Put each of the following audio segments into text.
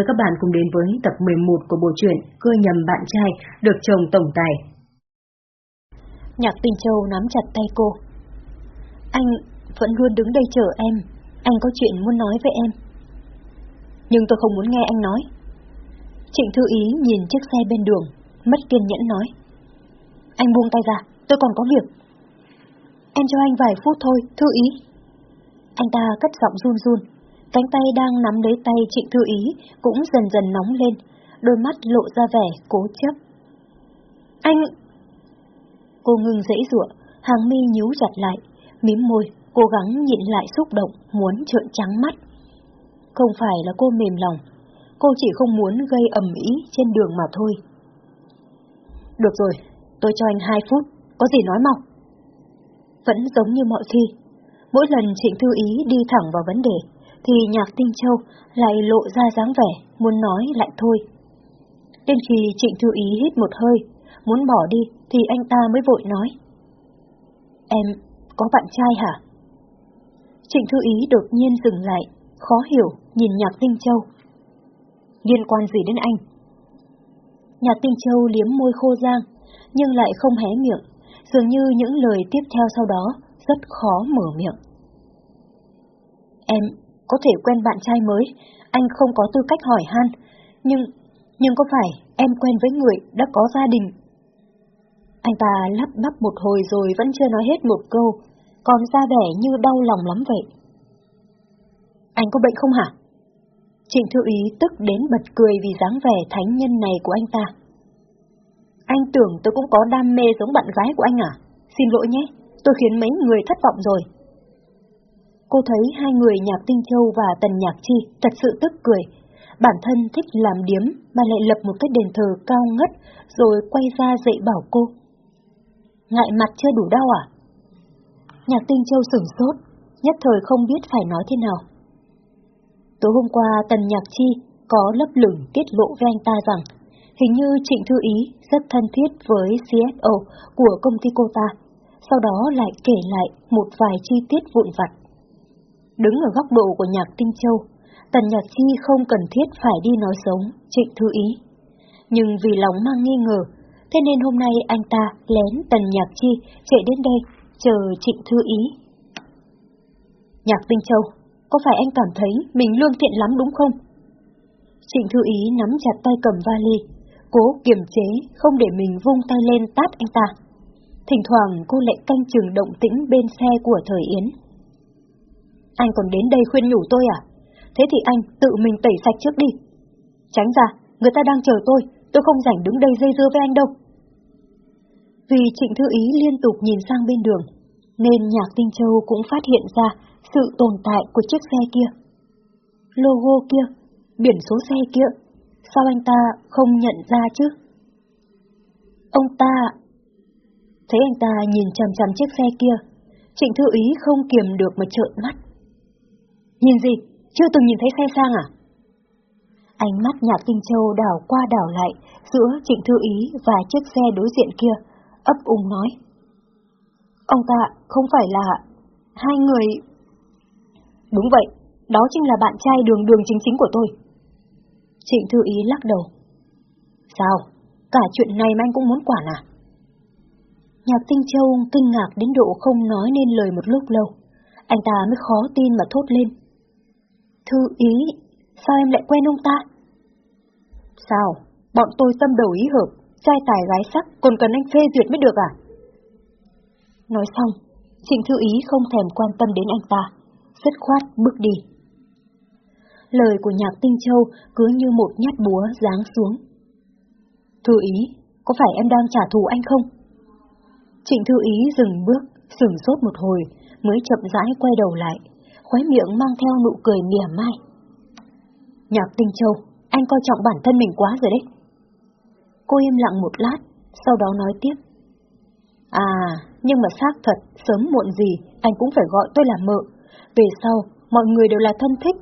Mời các bạn cùng đến với tập 11 của bộ truyện Cưa nhầm bạn trai được chồng tổng tài. Nhạc Tinh Châu nắm chặt tay cô. Anh vẫn luôn đứng đây chờ em, anh có chuyện muốn nói với em. Nhưng tôi không muốn nghe anh nói. Trịnh Thư Ý nhìn chiếc xe bên đường, mất kiên nhẫn nói. Anh buông tay ra, tôi còn có việc. Em cho anh vài phút thôi, Thư Ý. Anh ta cất giọng run run, cánh tay đang nắm lấy tay Trịnh Thư Ý cũng dần dần nóng lên, đôi mắt lộ ra vẻ cố chấp. Anh... Cô ngừng dãy ruộng, hàng mi nhíu chặt lại, mím môi, cố gắng nhịn lại xúc động, muốn trợn trắng mắt. Không phải là cô mềm lòng, cô chỉ không muốn gây ầm ĩ trên đường mà thôi. Được rồi, tôi cho anh hai phút, có gì nói mau. Vẫn giống như mọi khi, mỗi lần Trịnh Thư Ý đi thẳng vào vấn đề, thì Nhạc Tinh Châu lại lộ ra dáng vẻ, muốn nói lại thôi. Đến khi Trịnh Thư Ý hít một hơi, muốn bỏ đi thì anh ta mới vội nói. Em có bạn trai hả? Trịnh Thư Ý đột nhiên dừng lại, khó hiểu, nhìn Nhạc Tinh Châu. Liên quan gì đến anh? Nhạc Tinh Châu liếm môi khô giang, nhưng lại không hé miệng, dường như những lời tiếp theo sau đó rất khó mở miệng. Em có thể quen bạn trai mới, anh không có tư cách hỏi han, nhưng, nhưng có phải em quen với người đã có gia đình? Anh ta lắp bắp một hồi rồi vẫn chưa nói hết một câu, còn ra vẻ như đau lòng lắm vậy. Anh có bệnh không hả? Trịnh Thư Ý tức đến bật cười vì dáng vẻ thánh nhân này của anh ta. Anh tưởng tôi cũng có đam mê giống bạn gái của anh à? Xin lỗi nhé, tôi khiến mấy người thất vọng rồi. Cô thấy hai người Nhạc Tinh Châu và Tần Nhạc Chi thật sự tức cười. Bản thân thích làm điếm mà lại lập một cái đền thờ cao ngất rồi quay ra dạy bảo cô. Ngại mặt chưa đủ đau à? Nhạc Tinh Châu sửng sốt, nhất thời không biết phải nói thế nào. Tối hôm qua Tần Nhạc Chi có lấp lửng tiết lộ với anh ta rằng hình như Trịnh Thư Ý rất thân thiết với CFO của công ty cô ta, sau đó lại kể lại một vài chi tiết vụn vặt. Đứng ở góc độ của nhạc Tinh Châu, Tần Nhạc Chi không cần thiết phải đi nói sống Trịnh Thư Ý. Nhưng vì lòng mang nghi ngờ, thế nên hôm nay anh ta lén Tần Nhạc Chi chạy đến đây chờ Trịnh Thư Ý. Nhạc Tinh Châu, có phải anh cảm thấy mình lương thiện lắm đúng không? Trịnh Thư Ý nắm chặt tay cầm vali, cố kiềm chế không để mình vung tay lên tát anh ta. Thỉnh thoảng cô lại canh chừng động tĩnh bên xe của Thời Yến. Anh còn đến đây khuyên nhủ tôi à? Thế thì anh tự mình tẩy sạch trước đi. Tránh ra, người ta đang chờ tôi, tôi không rảnh đứng đây dây dưa với anh đâu. Vì Trịnh Thư Ý liên tục nhìn sang bên đường, nên Nhạc Tinh Châu cũng phát hiện ra sự tồn tại của chiếc xe kia. Logo kia, biển số xe kia, sao anh ta không nhận ra chứ? Ông ta... Thấy anh ta nhìn chằm chằm chiếc xe kia, Trịnh Thư Ý không kiềm được mà trợn mắt. Nhìn gì? Chưa từng nhìn thấy xe sang à? Ánh mắt nhạc tinh châu đảo qua đảo lại giữa Trịnh Thư Ý và chiếc xe đối diện kia, ấp úng nói. Ông ta không phải là hai người... Đúng vậy, đó chính là bạn trai đường đường chính chính của tôi. Trịnh Thư Ý lắc đầu. Sao? Cả chuyện này mà anh cũng muốn quản à? Nhạc Tinh Châu kinh ngạc đến độ không nói nên lời một lúc lâu. Anh ta mới khó tin mà thốt lên. Thư ý, sao em lại quen ông ta? Sao? Bọn tôi tâm đầu ý hợp, trai tài gái sắc, còn cần anh phê duyệt mới được à? Nói xong, Trịnh Thư Ý không thèm quan tâm đến anh ta, rất khoát bước đi. Lời của nhạc Tinh Châu cứ như một nhát búa giáng xuống. Thư Ý, có phải em đang trả thù anh không? Trịnh Thư Ý dừng bước, sửng sốt một hồi, mới chậm rãi quay đầu lại, khóe miệng mang theo nụ cười mỉa mai. Nhạc Tinh Châu, anh coi trọng bản thân mình quá rồi đấy. Cô im lặng một lát, sau đó nói tiếp. À, nhưng mà xác thật, sớm muộn gì, anh cũng phải gọi tôi là mợ. Về sau, mọi người đều là thân thích.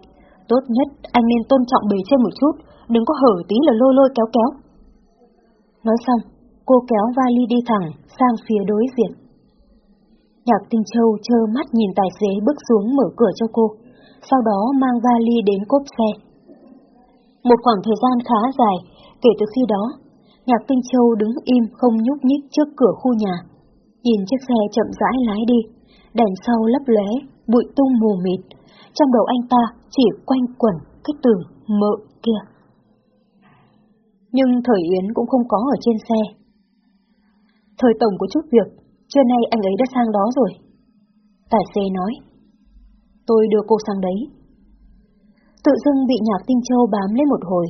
Tốt nhất, anh nên tôn trọng bề trên một chút, đừng có hở tí là lôi lôi kéo kéo. Nói xong, cô kéo vali đi thẳng sang phía đối diện. Nhạc Tinh Châu trơ mắt nhìn tài xế bước xuống mở cửa cho cô, sau đó mang vali đến cốp xe. Một khoảng thời gian khá dài, kể từ khi đó, Nhạc Tinh Châu đứng im không nhúc nhích trước cửa khu nhà. Nhìn chiếc xe chậm rãi lái đi, đèn sau lấp lóe, bụi tung mù mịt. Trong đầu anh ta chỉ quanh quẩn cái từ mợ kia. Nhưng Thời Yến cũng không có ở trên xe. Thời Tổng có chút việc, trưa nay anh ấy đã sang đó rồi. Tài xế nói. Tôi đưa cô sang đấy. Tự dưng bị nhạc tinh châu bám lên một hồi.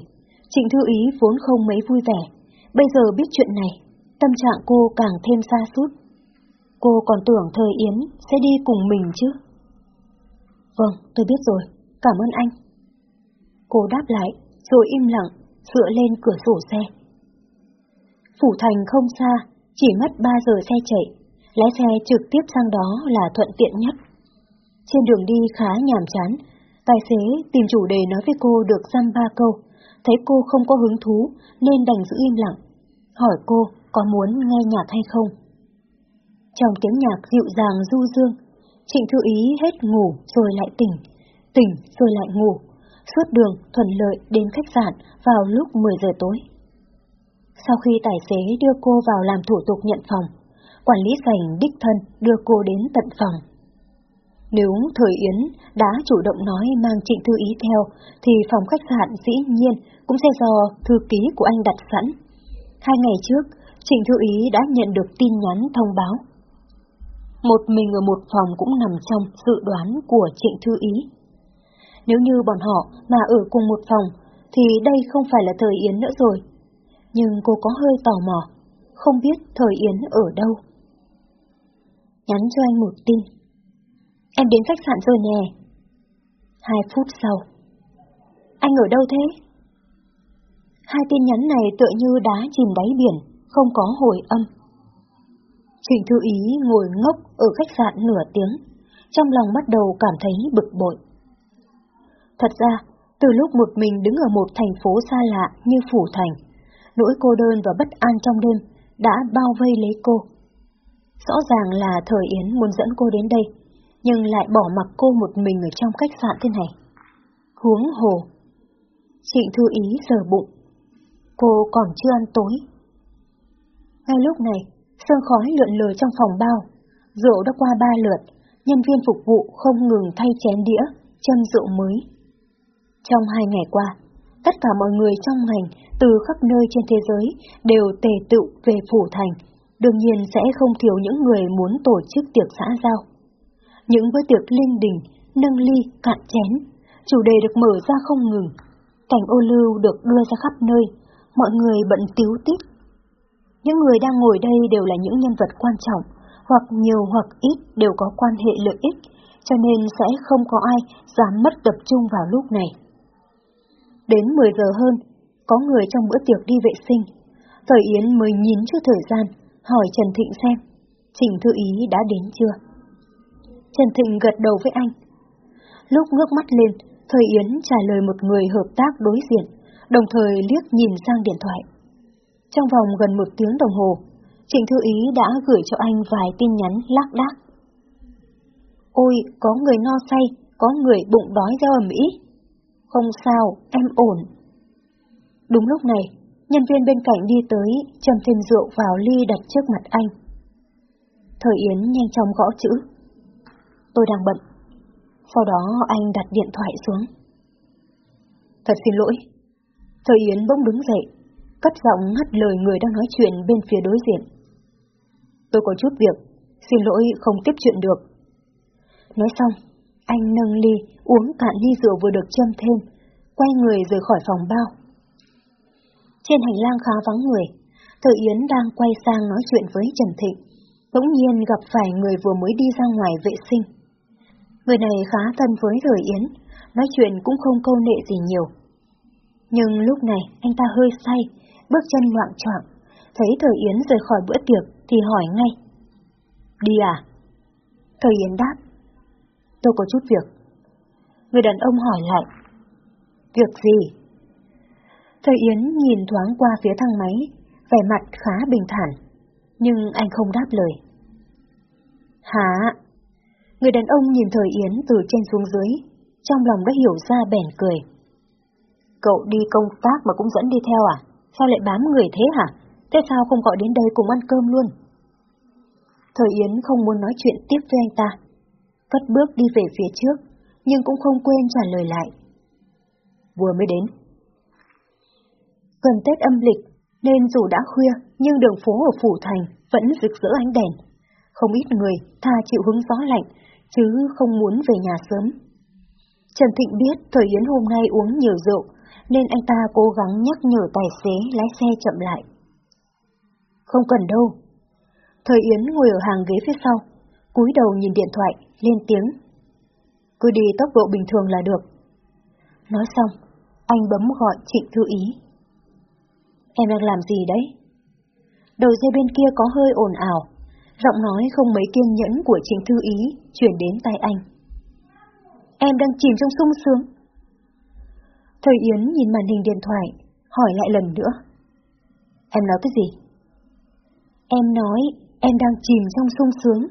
Trịnh Thư Ý vốn không mấy vui vẻ. Bây giờ biết chuyện này, tâm trạng cô càng thêm xa sút Cô còn tưởng Thời Yến sẽ đi cùng mình chứ. Vâng, tôi biết rồi. Cảm ơn anh. Cô đáp lại, rồi im lặng, dựa lên cửa sổ xe. Phủ thành không xa, chỉ mất 3 giờ xe chạy, lái xe trực tiếp sang đó là thuận tiện nhất. Trên đường đi khá nhàm chán, tài xế tìm chủ đề nói với cô được dăm ba câu, thấy cô không có hứng thú nên đành giữ im lặng, hỏi cô có muốn nghe nhạc hay không. Trong tiếng nhạc dịu dàng du dương, Trịnh Thư Ý hết ngủ rồi lại tỉnh, tỉnh rồi lại ngủ, suốt đường thuận lợi đến khách sạn vào lúc 10 giờ tối. Sau khi tài xế đưa cô vào làm thủ tục nhận phòng, quản lý sành đích thân đưa cô đến tận phòng. Nếu Thời Yến đã chủ động nói mang Trịnh Thư Ý theo, thì phòng khách sạn dĩ nhiên cũng sẽ do thư ký của anh đặt sẵn. Hai ngày trước, Trịnh Thư Ý đã nhận được tin nhắn thông báo. Một mình ở một phòng cũng nằm trong dự đoán của Trịnh Thư Ý. Nếu như bọn họ mà ở cùng một phòng, thì đây không phải là Thời Yến nữa rồi. Nhưng cô có hơi tò mò, không biết Thời Yến ở đâu. Nhắn cho anh một tin. Em đến khách sạn rồi nè. Hai phút sau. Anh ở đâu thế? Hai tin nhắn này tựa như đá chìm đáy biển, không có hồi âm. Trịnh Thư Ý ngồi ngốc ở khách sạn nửa tiếng, trong lòng bắt đầu cảm thấy bực bội. Thật ra, từ lúc một mình đứng ở một thành phố xa lạ như Phủ Thành, nỗi cô đơn và bất an trong đêm đã bao vây lấy cô. Rõ ràng là Thời Yến muốn dẫn cô đến đây, nhưng lại bỏ mặc cô một mình ở trong khách sạn thế này. Huống hồ. Trịnh Thư Ý giờ bụng. Cô còn chưa ăn tối. Ngay lúc này, sương khói lượn lờ trong phòng bao. Rượu đã qua ba lượt, nhân viên phục vụ không ngừng thay chén đĩa, châm rượu mới. Trong hai ngày qua, tất cả mọi người trong ngành từ khắp nơi trên thế giới đều tề tựu về Phủ Thành, đương nhiên sẽ không thiếu những người muốn tổ chức tiệc xã giao. Những bữa tiệc linh đình, nâng ly, cạn chén, chủ đề được mở ra không ngừng, cảnh ô lưu được đưa ra khắp nơi, mọi người bận tiếu tít. Những người đang ngồi đây đều là những nhân vật quan trọng, hoặc nhiều hoặc ít đều có quan hệ lợi ích, cho nên sẽ không có ai dám mất tập trung vào lúc này. Đến 10 giờ hơn, có người trong bữa tiệc đi vệ sinh. Thời Yến mới nhìn chút thời gian, hỏi Trần Thịnh xem, Trình Thư Ý đã đến chưa? Trần Thịnh gật đầu với anh. Lúc ngước mắt lên, Thời Yến trả lời một người hợp tác đối diện, đồng thời liếc nhìn sang điện thoại. Trong vòng gần một tiếng đồng hồ, Trịnh Thư Ý đã gửi cho anh vài tin nhắn lác đác. Ôi, có người no say, có người bụng đói reo ẩm ý. Không sao, em ổn. Đúng lúc này, nhân viên bên cạnh đi tới, châm thêm rượu vào ly đặt trước mặt anh. Thời Yến nhanh chóng gõ chữ. Tôi đang bận. Sau đó anh đặt điện thoại xuống. Thật xin lỗi. Thời Yến bỗng đứng dậy, cất giọng ngắt lời người đang nói chuyện bên phía đối diện. Tôi có chút việc, xin lỗi không tiếp chuyện được. Nói xong, anh nâng ly, uống cạn ly rượu vừa được châm thêm, quay người rời khỏi phòng bao. Trên hành lang khá vắng người, Thời Yến đang quay sang nói chuyện với Trần Thịnh, bỗng nhiên gặp phải người vừa mới đi ra ngoài vệ sinh. Người này khá thân với Thời Yến, nói chuyện cũng không câu nệ gì nhiều. Nhưng lúc này anh ta hơi say, bước chân loạn choạng, thấy Thời Yến rời khỏi bữa tiệc thì hỏi ngay. Đi à? Thời Yến đáp. Tôi có chút việc. Người đàn ông hỏi lại. Việc gì? Thời Yến nhìn thoáng qua phía thang máy, vẻ mặt khá bình thản, nhưng anh không đáp lời. Hả? Người đàn ông nhìn Thời Yến từ trên xuống dưới, trong lòng đã hiểu ra bèn cười. Cậu đi công tác mà cũng dẫn đi theo à? Sao lại bám người thế hả? Thế sao không gọi đến đây cùng ăn cơm luôn? Thời Yến không muốn nói chuyện tiếp với anh ta. Cất bước đi về phía trước, nhưng cũng không quên trả lời lại. Vừa mới đến. Gần Tết âm lịch, nên dù đã khuya, nhưng đường phố ở Phủ Thành vẫn rực rỡ ánh đèn. Không ít người tha chịu hứng gió lạnh, chứ không muốn về nhà sớm. Trần Thịnh biết Thời Yến hôm nay uống nhiều rượu, nên anh ta cố gắng nhắc nhở tài xế lái xe chậm lại. Không cần đâu. Thời Yến ngồi ở hàng ghế phía sau, cúi đầu nhìn điện thoại, lên tiếng. Cứ đi tốc độ bình thường là được. Nói xong, anh bấm gọi Trịnh Thư Ý. Em đang làm gì đấy? Đầu dây bên kia có hơi ồn ào, giọng nói không mấy kiên nhẫn của Trịnh Thư Ý chuyển đến tai anh. Em đang chìm trong sung sướng. Thời Yến nhìn màn hình điện thoại, hỏi lại lần nữa. Em nói cái gì? Em nói em đang chìm trong sung sướng.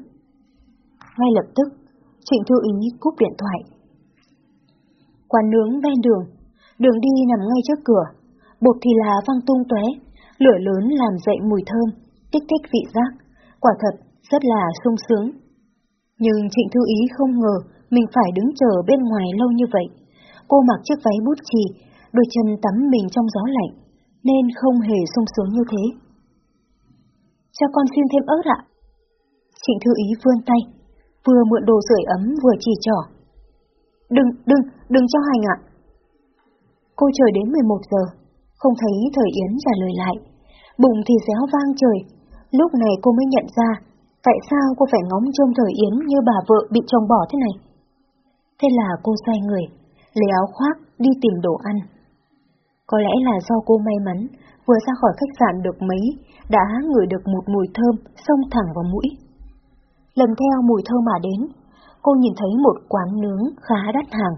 Ngay lập tức, Trịnh Thư Ý cúp điện thoại. Quán nướng ven đường, đường đi nằm ngay trước cửa, bột thì là văng tung tóe, lửa lớn làm dậy mùi thơm, kích thích vị giác, quả thật rất là sung sướng. Nhưng Trịnh Thư Ý không ngờ mình phải đứng chờ bên ngoài lâu như vậy. Cô mặc chiếc váy bút chì, đôi chân tắm mình trong gió lạnh, nên không hề sung sướng như thế. Cho con xin thêm ớt ạ. Trịnh Thư Ý vươn tay, vừa mượn đồ sưởi ấm vừa chỉ trỏ. Đừng, đừng, đừng cho hành ạ. Cô chờ đến 11 giờ, không thấy Thời Yến trả lời lại. Bụng thì réo vang trời. Lúc này cô mới nhận ra, tại sao cô phải ngóng trông Thời Yến như bà vợ bị chồng bỏ thế này. Thế là cô xoay người, lấy áo khoác, đi tìm đồ ăn. Có lẽ là do cô may mắn, vừa ra khỏi khách sạn được mấy, đã ngửi được một mùi thơm xông thẳng vào mũi. Lần theo mùi thơm mà đến, cô nhìn thấy một quán nướng khá đắt hàng.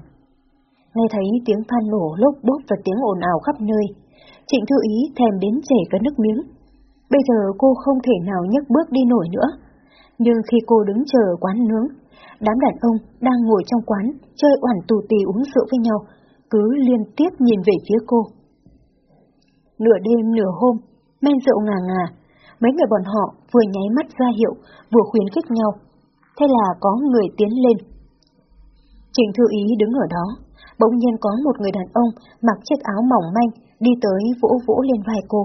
Nghe thấy tiếng than nổ lốp bốp và tiếng ồn ào khắp nơi, Trịnh Thư Ý thèm đến chảy cả nước miếng. Bây giờ cô không thể nào nhấc bước đi nổi nữa. Nhưng khi cô đứng chờ quán nướng, đám đàn ông đang ngồi trong quán chơi oản tù tì uống rượu với nhau, cứ liên tiếp nhìn về phía cô. Nửa đêm nửa hôm, men rượu ngà ngà, mấy người bọn họ vừa nháy mắt ra hiệu, vừa khuyến khích nhau. Thế là có người tiến lên. Trịnh Thư Ý đứng ở đó, bỗng nhiên có một người đàn ông mặc chiếc áo mỏng manh đi tới vỗ vỗ lên vai cô.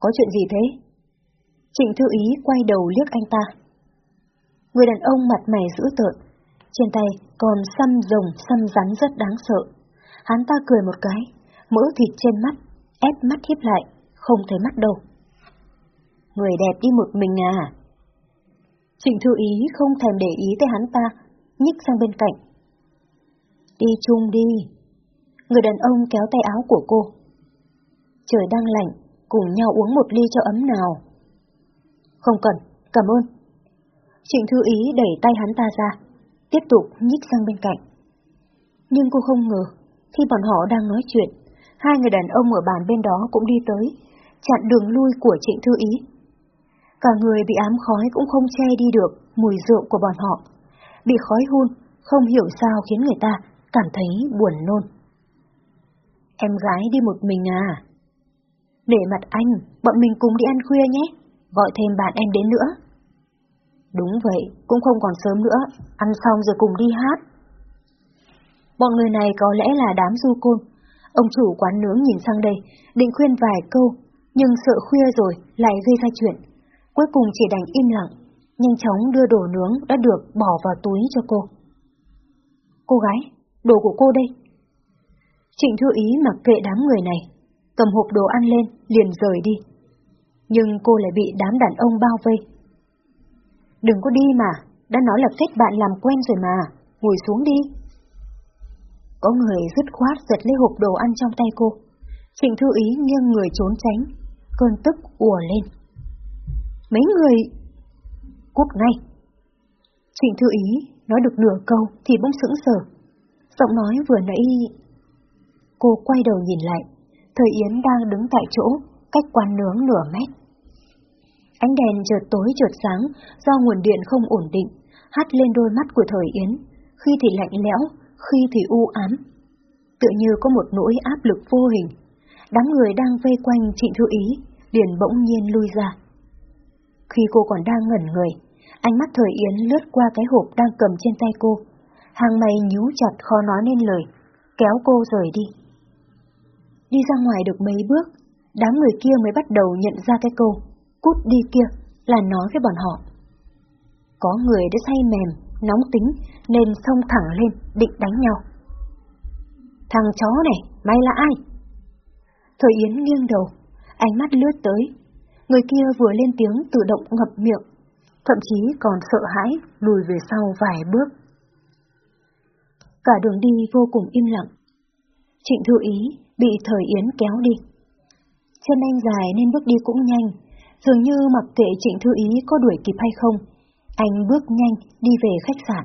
Có chuyện gì thế? Trịnh Thư Ý quay đầu liếc anh ta. Người đàn ông mặt mày dữ tợn, trên tay còn xăm rồng xăm rắn rất đáng sợ. Hắn ta cười một cái, mỡ thịt trên mắt, ép mắt hiếp lại, không thấy mắt đâu. Người đẹp đi một mình à? Trịnh Thư Ý không thèm để ý tới hắn ta, nhích sang bên cạnh. Đi chung đi. Người đàn ông kéo tay áo của cô. Trời đang lạnh, cùng nhau uống một ly cho ấm nào. Không cần, cảm ơn. Trịnh Thư Ý đẩy tay hắn ta ra, tiếp tục nhích sang bên cạnh. Nhưng cô không ngờ, khi bọn họ đang nói chuyện, hai người đàn ông ở bàn bên đó cũng đi tới, chặn đường lui của Trịnh Thư Ý. Cả người bị ám khói cũng không che đi được mùi rượu của bọn họ. Bị khói hun, không hiểu sao khiến người ta cảm thấy buồn nôn. Em gái đi một mình à? Để mặt anh, bọn mình cùng đi ăn khuya nhé, gọi thêm bạn em đến nữa. Đúng vậy, cũng không còn sớm nữa, ăn xong rồi cùng đi hát. Bọn người này có lẽ là đám du côn. Ông chủ quán nướng nhìn sang đây, định khuyên vài câu, nhưng sợ khuya rồi lại gây ra chuyện. Cuối cùng chỉ đành im lặng, nhanh chóng đưa đồ nướng đã được bỏ vào túi cho cô. Cô gái, đồ của cô đây. Trịnh Thư Ý mặc kệ đám người này, cầm hộp đồ ăn lên, liền rời đi. Nhưng cô lại bị đám đàn ông bao vây. Đừng có đi mà, đã nói là kết bạn làm quen rồi mà, ngồi xuống đi. Có người dứt khoát giật lấy hộp đồ ăn trong tay cô. Trịnh Thư Ý nghiêng người trốn tránh, cơn tức ùa lên. Mấy người... Cút ngay! Trịnh Thư Ý nói được nửa câu thì bỗng sững sờ. Giọng nói vừa nãy... Cô quay đầu nhìn lại, Thời Yến đang đứng tại chỗ, cách quán nướng nửa mét. Ánh đèn chợt tối chợt sáng do nguồn điện không ổn định, hắt lên đôi mắt của Thời Yến, khi thì lạnh lẽo, khi thì u ám. tựa như có một nỗi áp lực vô hình. Đám người đang vây quanh Trịnh Thư Ý, liền bỗng nhiên lui ra. Khi cô còn đang ngẩn người, ánh mắt Thời Yến lướt qua cái hộp đang cầm trên tay cô. Hàng mày nhíu chặt khó nói nên lời, kéo cô rời đi. Đi ra ngoài được mấy bước, đám người kia mới bắt đầu nhận ra cái câu, cút đi kia, là nói với bọn họ. Có người đã say mềm, nóng tính, nên xông thẳng lên, định đánh nhau. Thằng chó này, mày là ai? Thời Yến nghiêng đầu, ánh mắt lướt tới. Người kia vừa lên tiếng tự động ngập miệng, thậm chí còn sợ hãi lùi về sau vài bước. Cả đường đi vô cùng im lặng. Trịnh Thư Ý bị Thời Yến kéo đi. Chân anh dài nên bước đi cũng nhanh, dường như mặc kệ Trịnh Thư Ý có đuổi kịp hay không, anh bước nhanh đi về khách sạn.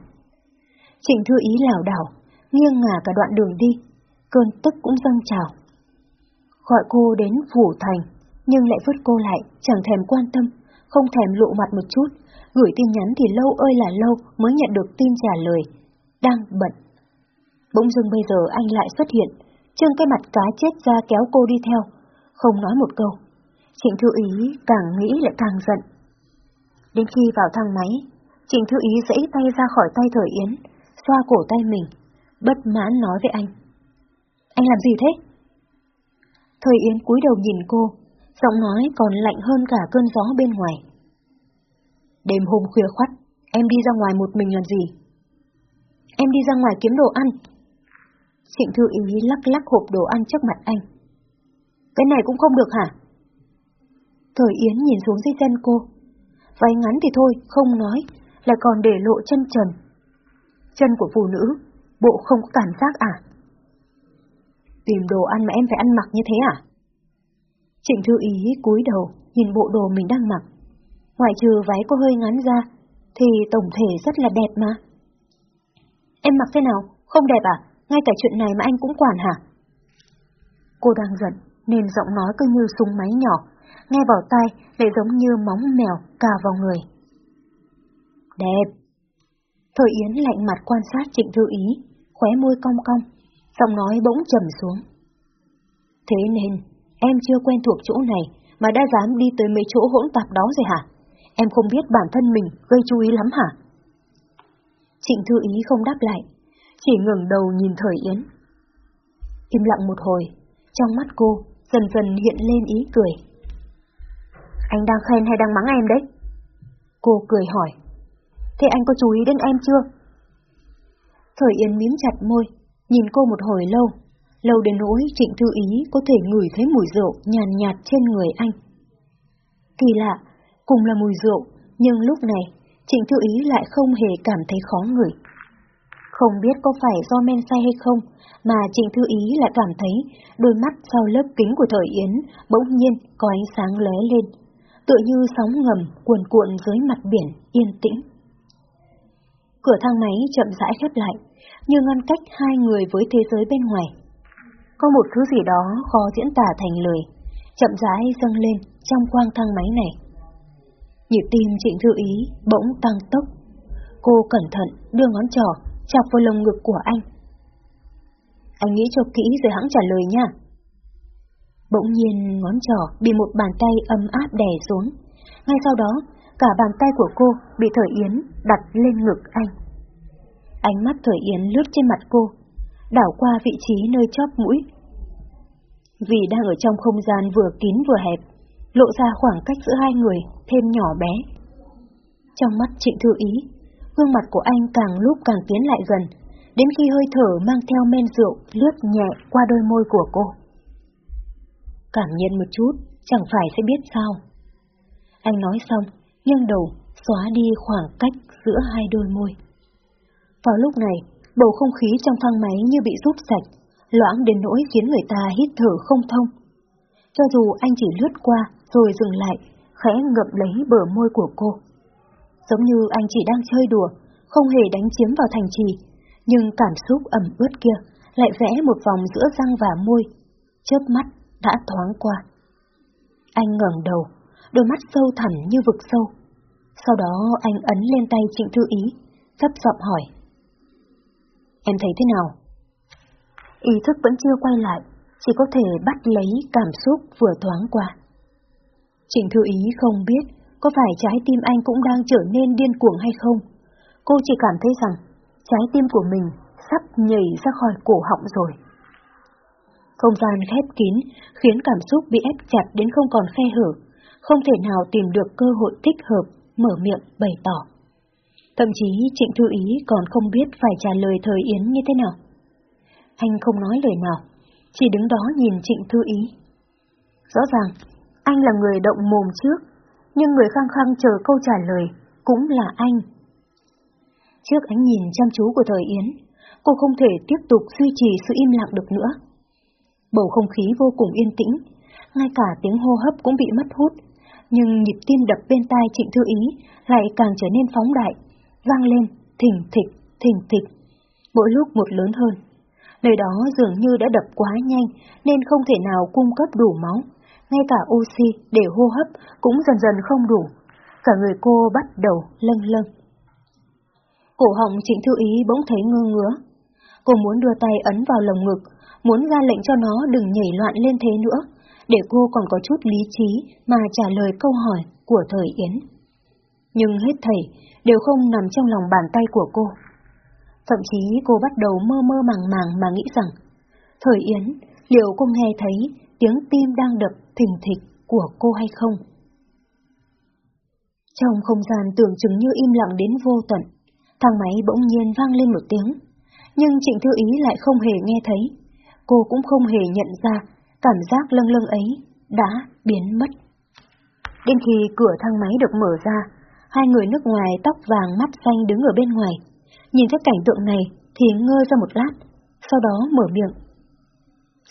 Trịnh Thư Ý lảo đảo, nghiêng ngả cả đoạn đường đi, cơn tức cũng dâng trào. Gọi cô đến Phủ Thành, nhưng lại vứt cô lại, chẳng thèm quan tâm, không thèm lộ mặt một chút, gửi tin nhắn thì lâu ơi là lâu mới nhận được tin trả lời, đang bận. Bỗng dưng bây giờ anh lại xuất hiện, trương cái mặt cá chết ra kéo cô đi theo, không nói một câu. Trịnh Thư Ý càng nghĩ lại càng giận. Đến khi vào thang máy, Trịnh Thư Ý dãy tay ra khỏi tay Thời Yến, xoa cổ tay mình, bất mãn nói với anh. Anh làm gì thế? Thời Yến cúi đầu nhìn cô, giọng nói còn lạnh hơn cả cơn gió bên ngoài. Đêm hôm khuya khoắt, em đi ra ngoài một mình làm gì? Em đi ra ngoài kiếm đồ ăn. Trịnh Thư Ý lắc lắc hộp đồ ăn trước mặt anh. Cái này cũng không được hả? Thời Yến nhìn xuống dưới chân cô. Váy ngắn thì thôi, không nói, lại còn để lộ chân trần. Chân của phụ nữ, bộ không có cảm giác à? Tìm đồ ăn mà em phải ăn mặc như thế à? Trịnh Thư Ý cúi đầu, nhìn bộ đồ mình đang mặc. Ngoại trừ váy có hơi ngắn ra, thì tổng thể rất là đẹp mà. Em mặc thế nào? Không đẹp à? Ngay cả chuyện này mà anh cũng quản hả? Cô đang giận, nên giọng nói cứ như súng máy nhỏ, nghe vào tai lại giống như móng mèo cà vào người. Đẹp! Thời Yến lạnh mặt quan sát Trịnh Thư Ý, khóe môi cong cong, giọng nói bỗng trầm xuống. Thế nên, em chưa quen thuộc chỗ này mà đã dám đi tới mấy chỗ hỗn tạp đó rồi hả? Em không biết bản thân mình gây chú ý lắm hả? Trịnh Thư Ý không đáp lại, chỉ ngừng đầu nhìn Thời Yến. Im lặng một hồi, trong mắt cô dần dần hiện lên ý cười. Anh đang khen hay đang mắng em đấy? Cô cười hỏi. Thế anh có chú ý đến em chưa? Thời Yến mím chặt môi, nhìn cô một hồi lâu, lâu đến nỗi Trịnh Thư Ý có thể ngửi thấy mùi rượu nhàn nhạt, trên người anh. Kỳ lạ, cùng là mùi rượu, nhưng lúc này Trịnh Thư Ý lại không hề cảm thấy khó ngửi. Không biết có phải do men say hay không, mà Trịnh Thư Ý lại cảm thấy đôi mắt sau lớp kính của Thời Yến bỗng nhiên có ánh sáng lóe lên, tựa như sóng ngầm cuồn cuộn dưới mặt biển yên tĩnh. Cửa thang máy chậm rãi khép lại, như ngăn cách hai người với thế giới bên ngoài. Có một thứ gì đó khó diễn tả thành lời, chậm rãi dâng lên trong quang thang máy này. Nhịp tim Trịnh Thư Ý bỗng tăng tốc. Cô cẩn thận đưa ngón trỏ chọc vào lồng ngực của anh. Anh nghĩ cho kỹ rồi hãng trả lời nha. Bỗng nhiên ngón trỏ bị một bàn tay ấm áp đè xuống. Ngay sau đó, cả bàn tay của cô bị Thời Yến đặt lên ngực anh. Ánh mắt Thời Yến lướt trên mặt cô, đảo qua vị trí nơi chóp mũi. Vì đang ở trong không gian vừa kín vừa hẹp, lộ ra khoảng cách giữa hai người thêm nhỏ bé. Trong mắt Trịnh Thư Ý, gương mặt của anh càng lúc càng tiến lại gần, đến khi hơi thở mang theo men rượu lướt nhẹ qua đôi môi của cô. Cảm nhận một chút, chẳng phải sẽ biết sao. Anh nói xong, nghiêng đầu, xóa đi khoảng cách giữa hai đôi môi. Vào lúc này, bầu không khí trong thang máy như bị rút sạch, loãng đến nỗi khiến người ta hít thở không thông. Cho dù anh chỉ lướt qua rồi dừng lại, khẽ ngậm lấy bờ môi của cô. Giống như anh chỉ đang chơi đùa, không hề đánh chiếm vào thành trì, nhưng cảm xúc ẩm ướt kia lại vẽ một vòng giữa răng và môi, chớp mắt đã thoáng qua. Anh ngẩng đầu, đôi mắt sâu thẳm như vực sâu. Sau đó anh ấn lên tay Trịnh Thư Ý, thấp giọng hỏi. Em thấy thế nào? ý thức vẫn chưa quay lại, chỉ có thể bắt lấy cảm xúc vừa thoáng qua. Trịnh Thư Ý không biết có phải trái tim anh cũng đang trở nên điên cuồng hay không. Cô chỉ cảm thấy rằng trái tim của mình sắp nhảy ra khỏi cổ họng rồi. Không gian khép kín khiến cảm xúc bị ép chặt đến không còn khe hở, không thể nào tìm được cơ hội thích hợp mở miệng bày tỏ. Thậm chí Trịnh Thư Ý còn không biết phải trả lời thời Yến như thế nào. Anh không nói lời nào, chỉ đứng đó nhìn Trịnh Thư Ý. Rõ ràng, anh là người động mồm trước, nhưng người khăng khăng chờ câu trả lời cũng là anh. Trước ánh nhìn chăm chú của thời Yến, cô không thể tiếp tục duy trì sự im lặng được nữa. Bầu không khí vô cùng yên tĩnh, ngay cả tiếng hô hấp cũng bị mất hút, nhưng nhịp tim đập bên tai Trịnh Thư Ý lại càng trở nên phóng đại, vang lên, thỉnh thịch, thỉnh thịch, mỗi lúc một lớn hơn. Nơi đó dường như đã đập quá nhanh nên không thể nào cung cấp đủ máu, ngay cả oxy để hô hấp cũng dần dần không đủ. Cả người cô bắt đầu lâng lâng. Cổ họng Trịnh Thư Ý bỗng thấy ngơ ngứa. Cô muốn đưa tay ấn vào lồng ngực, muốn ra lệnh cho nó đừng nhảy loạn lên thế nữa, để cô còn có chút lý trí mà trả lời câu hỏi của thời Yến. Nhưng hết thảy đều không nằm trong lòng bàn tay của cô. Thậm chí cô bắt đầu mơ mơ màng màng mà nghĩ rằng, thời Yến, liệu cô nghe thấy tiếng tim đang đập thình thịch của cô hay không? Trong không gian tưởng chừng như im lặng đến vô tận, thang máy bỗng nhiên vang lên một tiếng, nhưng Trịnh Thư Ý lại không hề nghe thấy. Cô cũng không hề nhận ra cảm giác lâng lâng ấy đã biến mất. Đến khi cửa thang máy được mở ra, hai người nước ngoài tóc vàng mắt xanh đứng ở bên ngoài. Nhìn thấy cảnh tượng này thì ngơ ra một lát, sau đó mở miệng.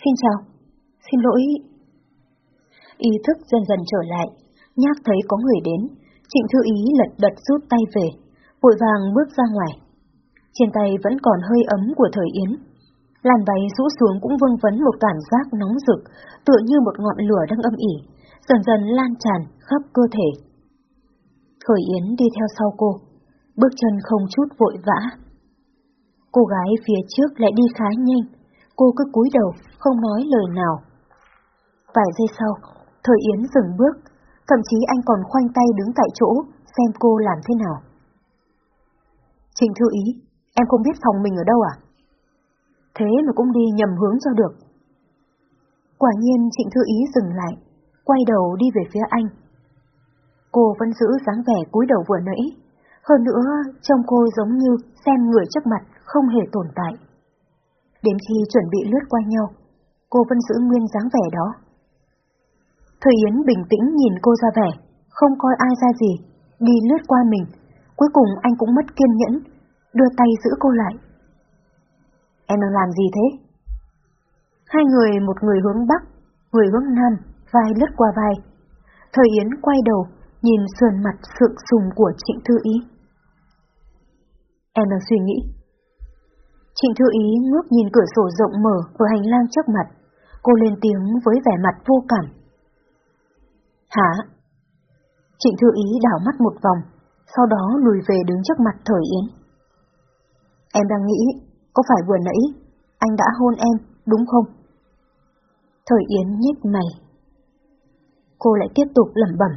Xin chào, xin lỗi. Ý thức dần dần trở lại, nhác thấy có người đến, trịnh thư ý lật đật rút tay về, vội vàng bước ra ngoài. Trên tay vẫn còn hơi ấm của thời Yến. Làn váy rũ xuống cũng vương vấn một cảm giác nóng rực, tựa như một ngọn lửa đang âm ỉ, dần dần lan tràn khắp cơ thể. Khởi Yến đi theo sau cô, bước chân không chút vội vã. Cô gái phía trước lại đi khá nhanh, cô cứ cúi đầu, không nói lời nào. Vài giây sau, Thời Yến dừng bước, thậm chí anh còn khoanh tay đứng tại chỗ, xem cô làm thế nào. Trình Thư Ý, em không biết phòng mình ở đâu à? Thế mà cũng đi nhầm hướng cho được. Quả nhiên Trịnh Thư Ý dừng lại, quay đầu đi về phía anh. Cô vẫn giữ dáng vẻ cúi đầu vừa nãy, hơn nữa trông cô giống như xem người trước mặt không hề tồn tại. Đến khi chuẩn bị lướt qua nhau, cô vẫn giữ nguyên dáng vẻ đó. Thời Yến bình tĩnh nhìn cô ra vẻ, không coi ai ra gì, đi lướt qua mình. Cuối cùng anh cũng mất kiên nhẫn, đưa tay giữ cô lại. Em đang làm gì thế? Hai người một người hướng Bắc, người hướng Nam, vai lướt qua vai. Thời Yến quay đầu, nhìn sườn mặt sượng sùng của Trịnh Thư Ý. Em đang suy nghĩ. Trịnh Thư Ý ngước nhìn cửa sổ rộng mở ở hành lang trước mặt. Cô lên tiếng với vẻ mặt vô cảm. Hả? Trịnh Thư Ý đảo mắt một vòng, sau đó lùi về đứng trước mặt Thời Yến. Em đang nghĩ, có phải vừa nãy, anh đã hôn em, đúng không? Thời Yến nhếch mày. Cô lại tiếp tục lẩm bẩm.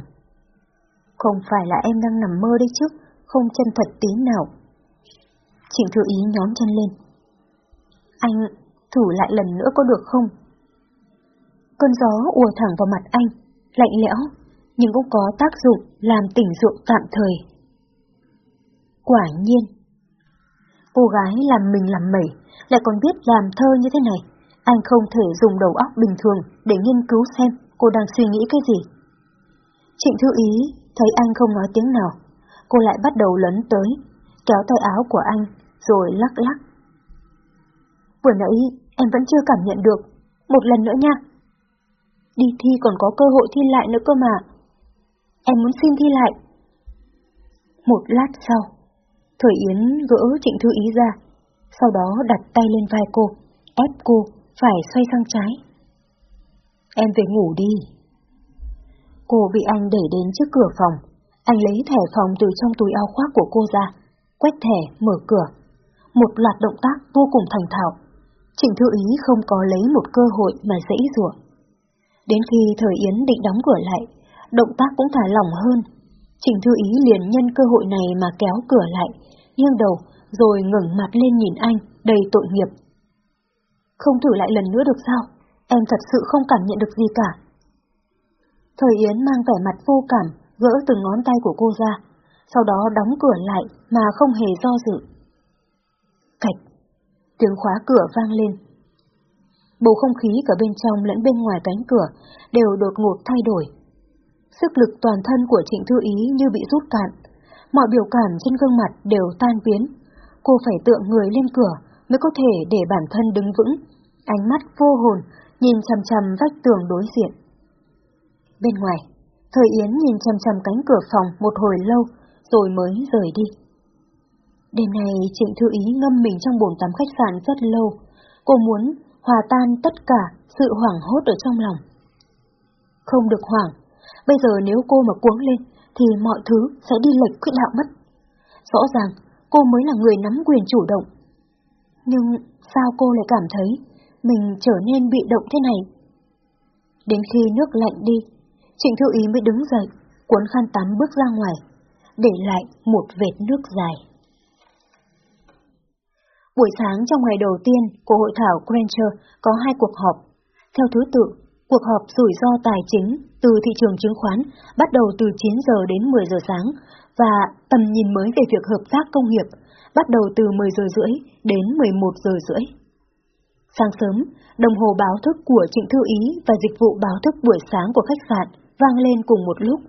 Không phải là em đang nằm mơ đấy chứ, không chân thật tí nào. Trịnh Thư Ý nhón chân lên. Anh thử lại lần nữa có được không? Cơn gió ùa thẳng vào mặt anh, lạnh lẽo, nhưng cũng có tác dụng làm tỉnh dụng tạm thời. Quả nhiên, cô gái làm mình làm mẩy, lại còn biết làm thơ như thế này, anh không thể dùng đầu óc bình thường để nghiên cứu xem cô đang suy nghĩ cái gì. Trịnh Thư Ý thấy anh không nói tiếng nào, cô lại bắt đầu lấn tới, kéo tay áo của anh, rồi lắc lắc. Vừa nãy em vẫn chưa cảm nhận được, một lần nữa nha. Đi thi còn có cơ hội thi lại nữa cơ mà. Em muốn xin thi lại. Một lát sau, Thời Yến gỡ Trịnh Thư Ý ra, sau đó đặt tay lên vai cô, ép cô phải xoay sang trái. Em về ngủ đi. Cô bị anh đẩy đến trước cửa phòng, anh lấy thẻ phòng từ trong túi áo khoác của cô ra, quét thẻ, mở cửa. Một loạt động tác vô cùng thành thạo. Trịnh Thư Ý không có lấy một cơ hội mà dễ dụa. Đến khi thời Yến định đóng cửa lại, động tác cũng thả lỏng hơn. Trình Thư Ý liền nhân cơ hội này mà kéo cửa lại, nghiêng đầu, rồi ngẩng mặt lên nhìn anh, đầy tội nghiệp. Không thử lại lần nữa được sao? Em thật sự không cảm nhận được gì cả. Thời Yến mang vẻ mặt vô cảm, gỡ từng ngón tay của cô ra, sau đó đóng cửa lại mà không hề do dự. Cạch, tiếng khóa cửa vang lên. Bầu không khí cả bên trong lẫn bên ngoài cánh cửa đều đột ngột thay đổi. Sức lực toàn thân của Trịnh Thư Ý như bị rút cạn, mọi biểu cảm trên gương mặt đều tan biến. Cô phải tựa người lên cửa mới có thể để bản thân đứng vững, ánh mắt vô hồn, nhìn chằm chằm vách tường đối diện. Bên ngoài, Thời Yến nhìn chằm chằm cánh cửa phòng một hồi lâu, rồi mới rời đi. Đêm nay Trịnh Thư Ý ngâm mình trong bồn tắm khách sạn rất lâu. Cô muốn hòa tan tất cả sự hoảng hốt ở trong lòng. Không được hoảng, bây giờ nếu cô mà cuống lên thì mọi thứ sẽ đi lệch quyết đạo mất. Rõ ràng cô mới là người nắm quyền chủ động. Nhưng sao cô lại cảm thấy mình trở nên bị động thế này? Đến khi nước lạnh đi, Trịnh Thư Ý mới đứng dậy, cuốn khăn tắm bước ra ngoài, để lại một vệt nước dài. Buổi sáng trong ngày đầu tiên của hội thảo Granger có hai cuộc họp. Theo thứ tự, cuộc họp rủi ro tài chính từ thị trường chứng khoán bắt đầu từ 9 giờ đến 10 giờ sáng và tầm nhìn mới về việc hợp tác công nghiệp bắt đầu từ 10 giờ rưỡi đến 11 giờ rưỡi. Sáng sớm, đồng hồ báo thức của Trịnh Thư Ý và dịch vụ báo thức buổi sáng của khách sạn vang lên cùng một lúc.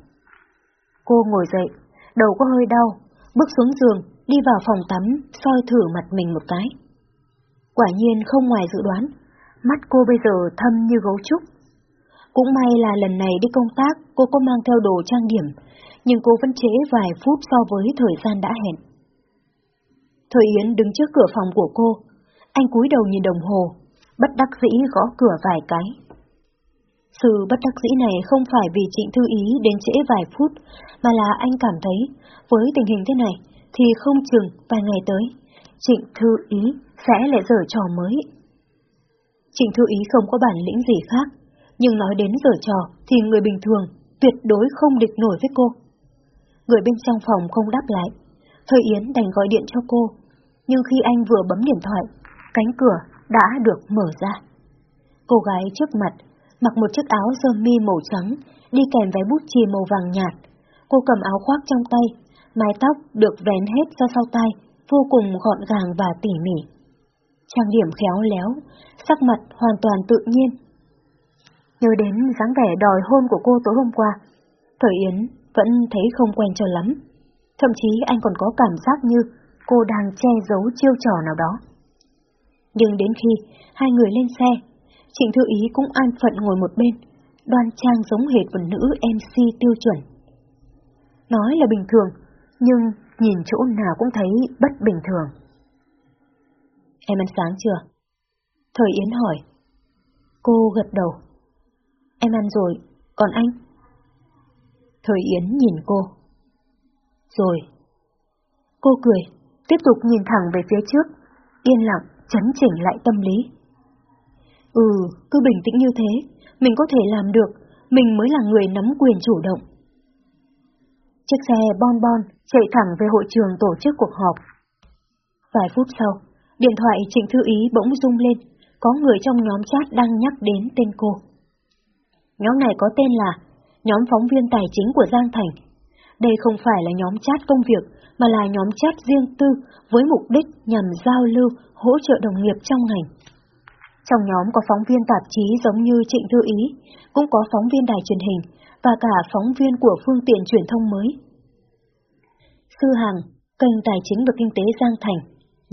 Cô ngồi dậy, đầu có hơi đau, bước xuống giường, đi vào phòng tắm, soi thử mặt mình một cái. Quả nhiên không ngoài dự đoán, mắt cô bây giờ thâm như gấu trúc. Cũng may là lần này đi công tác cô có mang theo đồ trang điểm, nhưng cô vẫn trễ vài phút so với thời gian đã hẹn. Thời Yến đứng trước cửa phòng của cô, anh cúi đầu nhìn đồng hồ, bất đắc dĩ gõ cửa vài cái. Sự bất đắc dĩ này không phải vì Trịnh Thư Ý đến trễ vài phút, mà là anh cảm thấy, với tình hình thế này, thì không chừng vài ngày tới, Trịnh Thư Ý sẽ lại dở trò mới. Trịnh Thư Ý không có bản lĩnh gì khác, nhưng nói đến dở trò thì người bình thường tuyệt đối không địch nổi với cô. Người bên trong phòng không đáp lại, Thời Yến đành gọi điện cho cô, nhưng khi anh vừa bấm điện thoại, cánh cửa đã được mở ra. Cô gái trước mặt mặc một chiếc áo sơ mi màu trắng, đi kèm váy bút chì màu vàng nhạt. Cô cầm áo khoác trong tay, mái tóc được vén hết ra sau tai, vô cùng gọn gàng và tỉ mỉ. Trang điểm khéo léo, sắc mặt hoàn toàn tự nhiên. Nhớ đến dáng vẻ đòi hôn của cô tối hôm qua, Thời Yến vẫn thấy không quen cho lắm. Thậm chí anh còn có cảm giác như cô đang che giấu chiêu trò nào đó. Nhưng đến khi hai người lên xe, Trịnh Thư Ý cũng an phận ngồi một bên, đoan trang giống hệt một nữ MC tiêu chuẩn. Nói là bình thường, nhưng nhìn chỗ nào cũng thấy bất bình thường. Em ăn sáng chưa? Thời Yến hỏi. Cô gật đầu. Em ăn rồi, còn anh? Thời Yến nhìn cô. Rồi. Cô cười, tiếp tục nhìn thẳng về phía trước, yên lặng, chấn chỉnh lại tâm lý. Ừ, cứ bình tĩnh như thế, mình có thể làm được, mình mới là người nắm quyền chủ động. Chiếc xe bon bon chạy thẳng về hội trường tổ chức cuộc họp. Vài phút sau, điện thoại Trịnh Thư Ý bỗng rung lên, có người trong nhóm chat đang nhắc đến tên cô. Nhóm này có tên là Nhóm phóng viên tài chính của Giang Thành. Đây không phải là nhóm chat công việc, mà là nhóm chat riêng tư với mục đích nhằm giao lưu, hỗ trợ đồng nghiệp trong ngành. Trong nhóm có phóng viên tạp chí giống như Trịnh Thư Ý, cũng có phóng viên đài truyền hình và cả phóng viên của phương tiện truyền thông mới. Sư Hằng, kênh Tài chính và Kinh tế Giang Thành,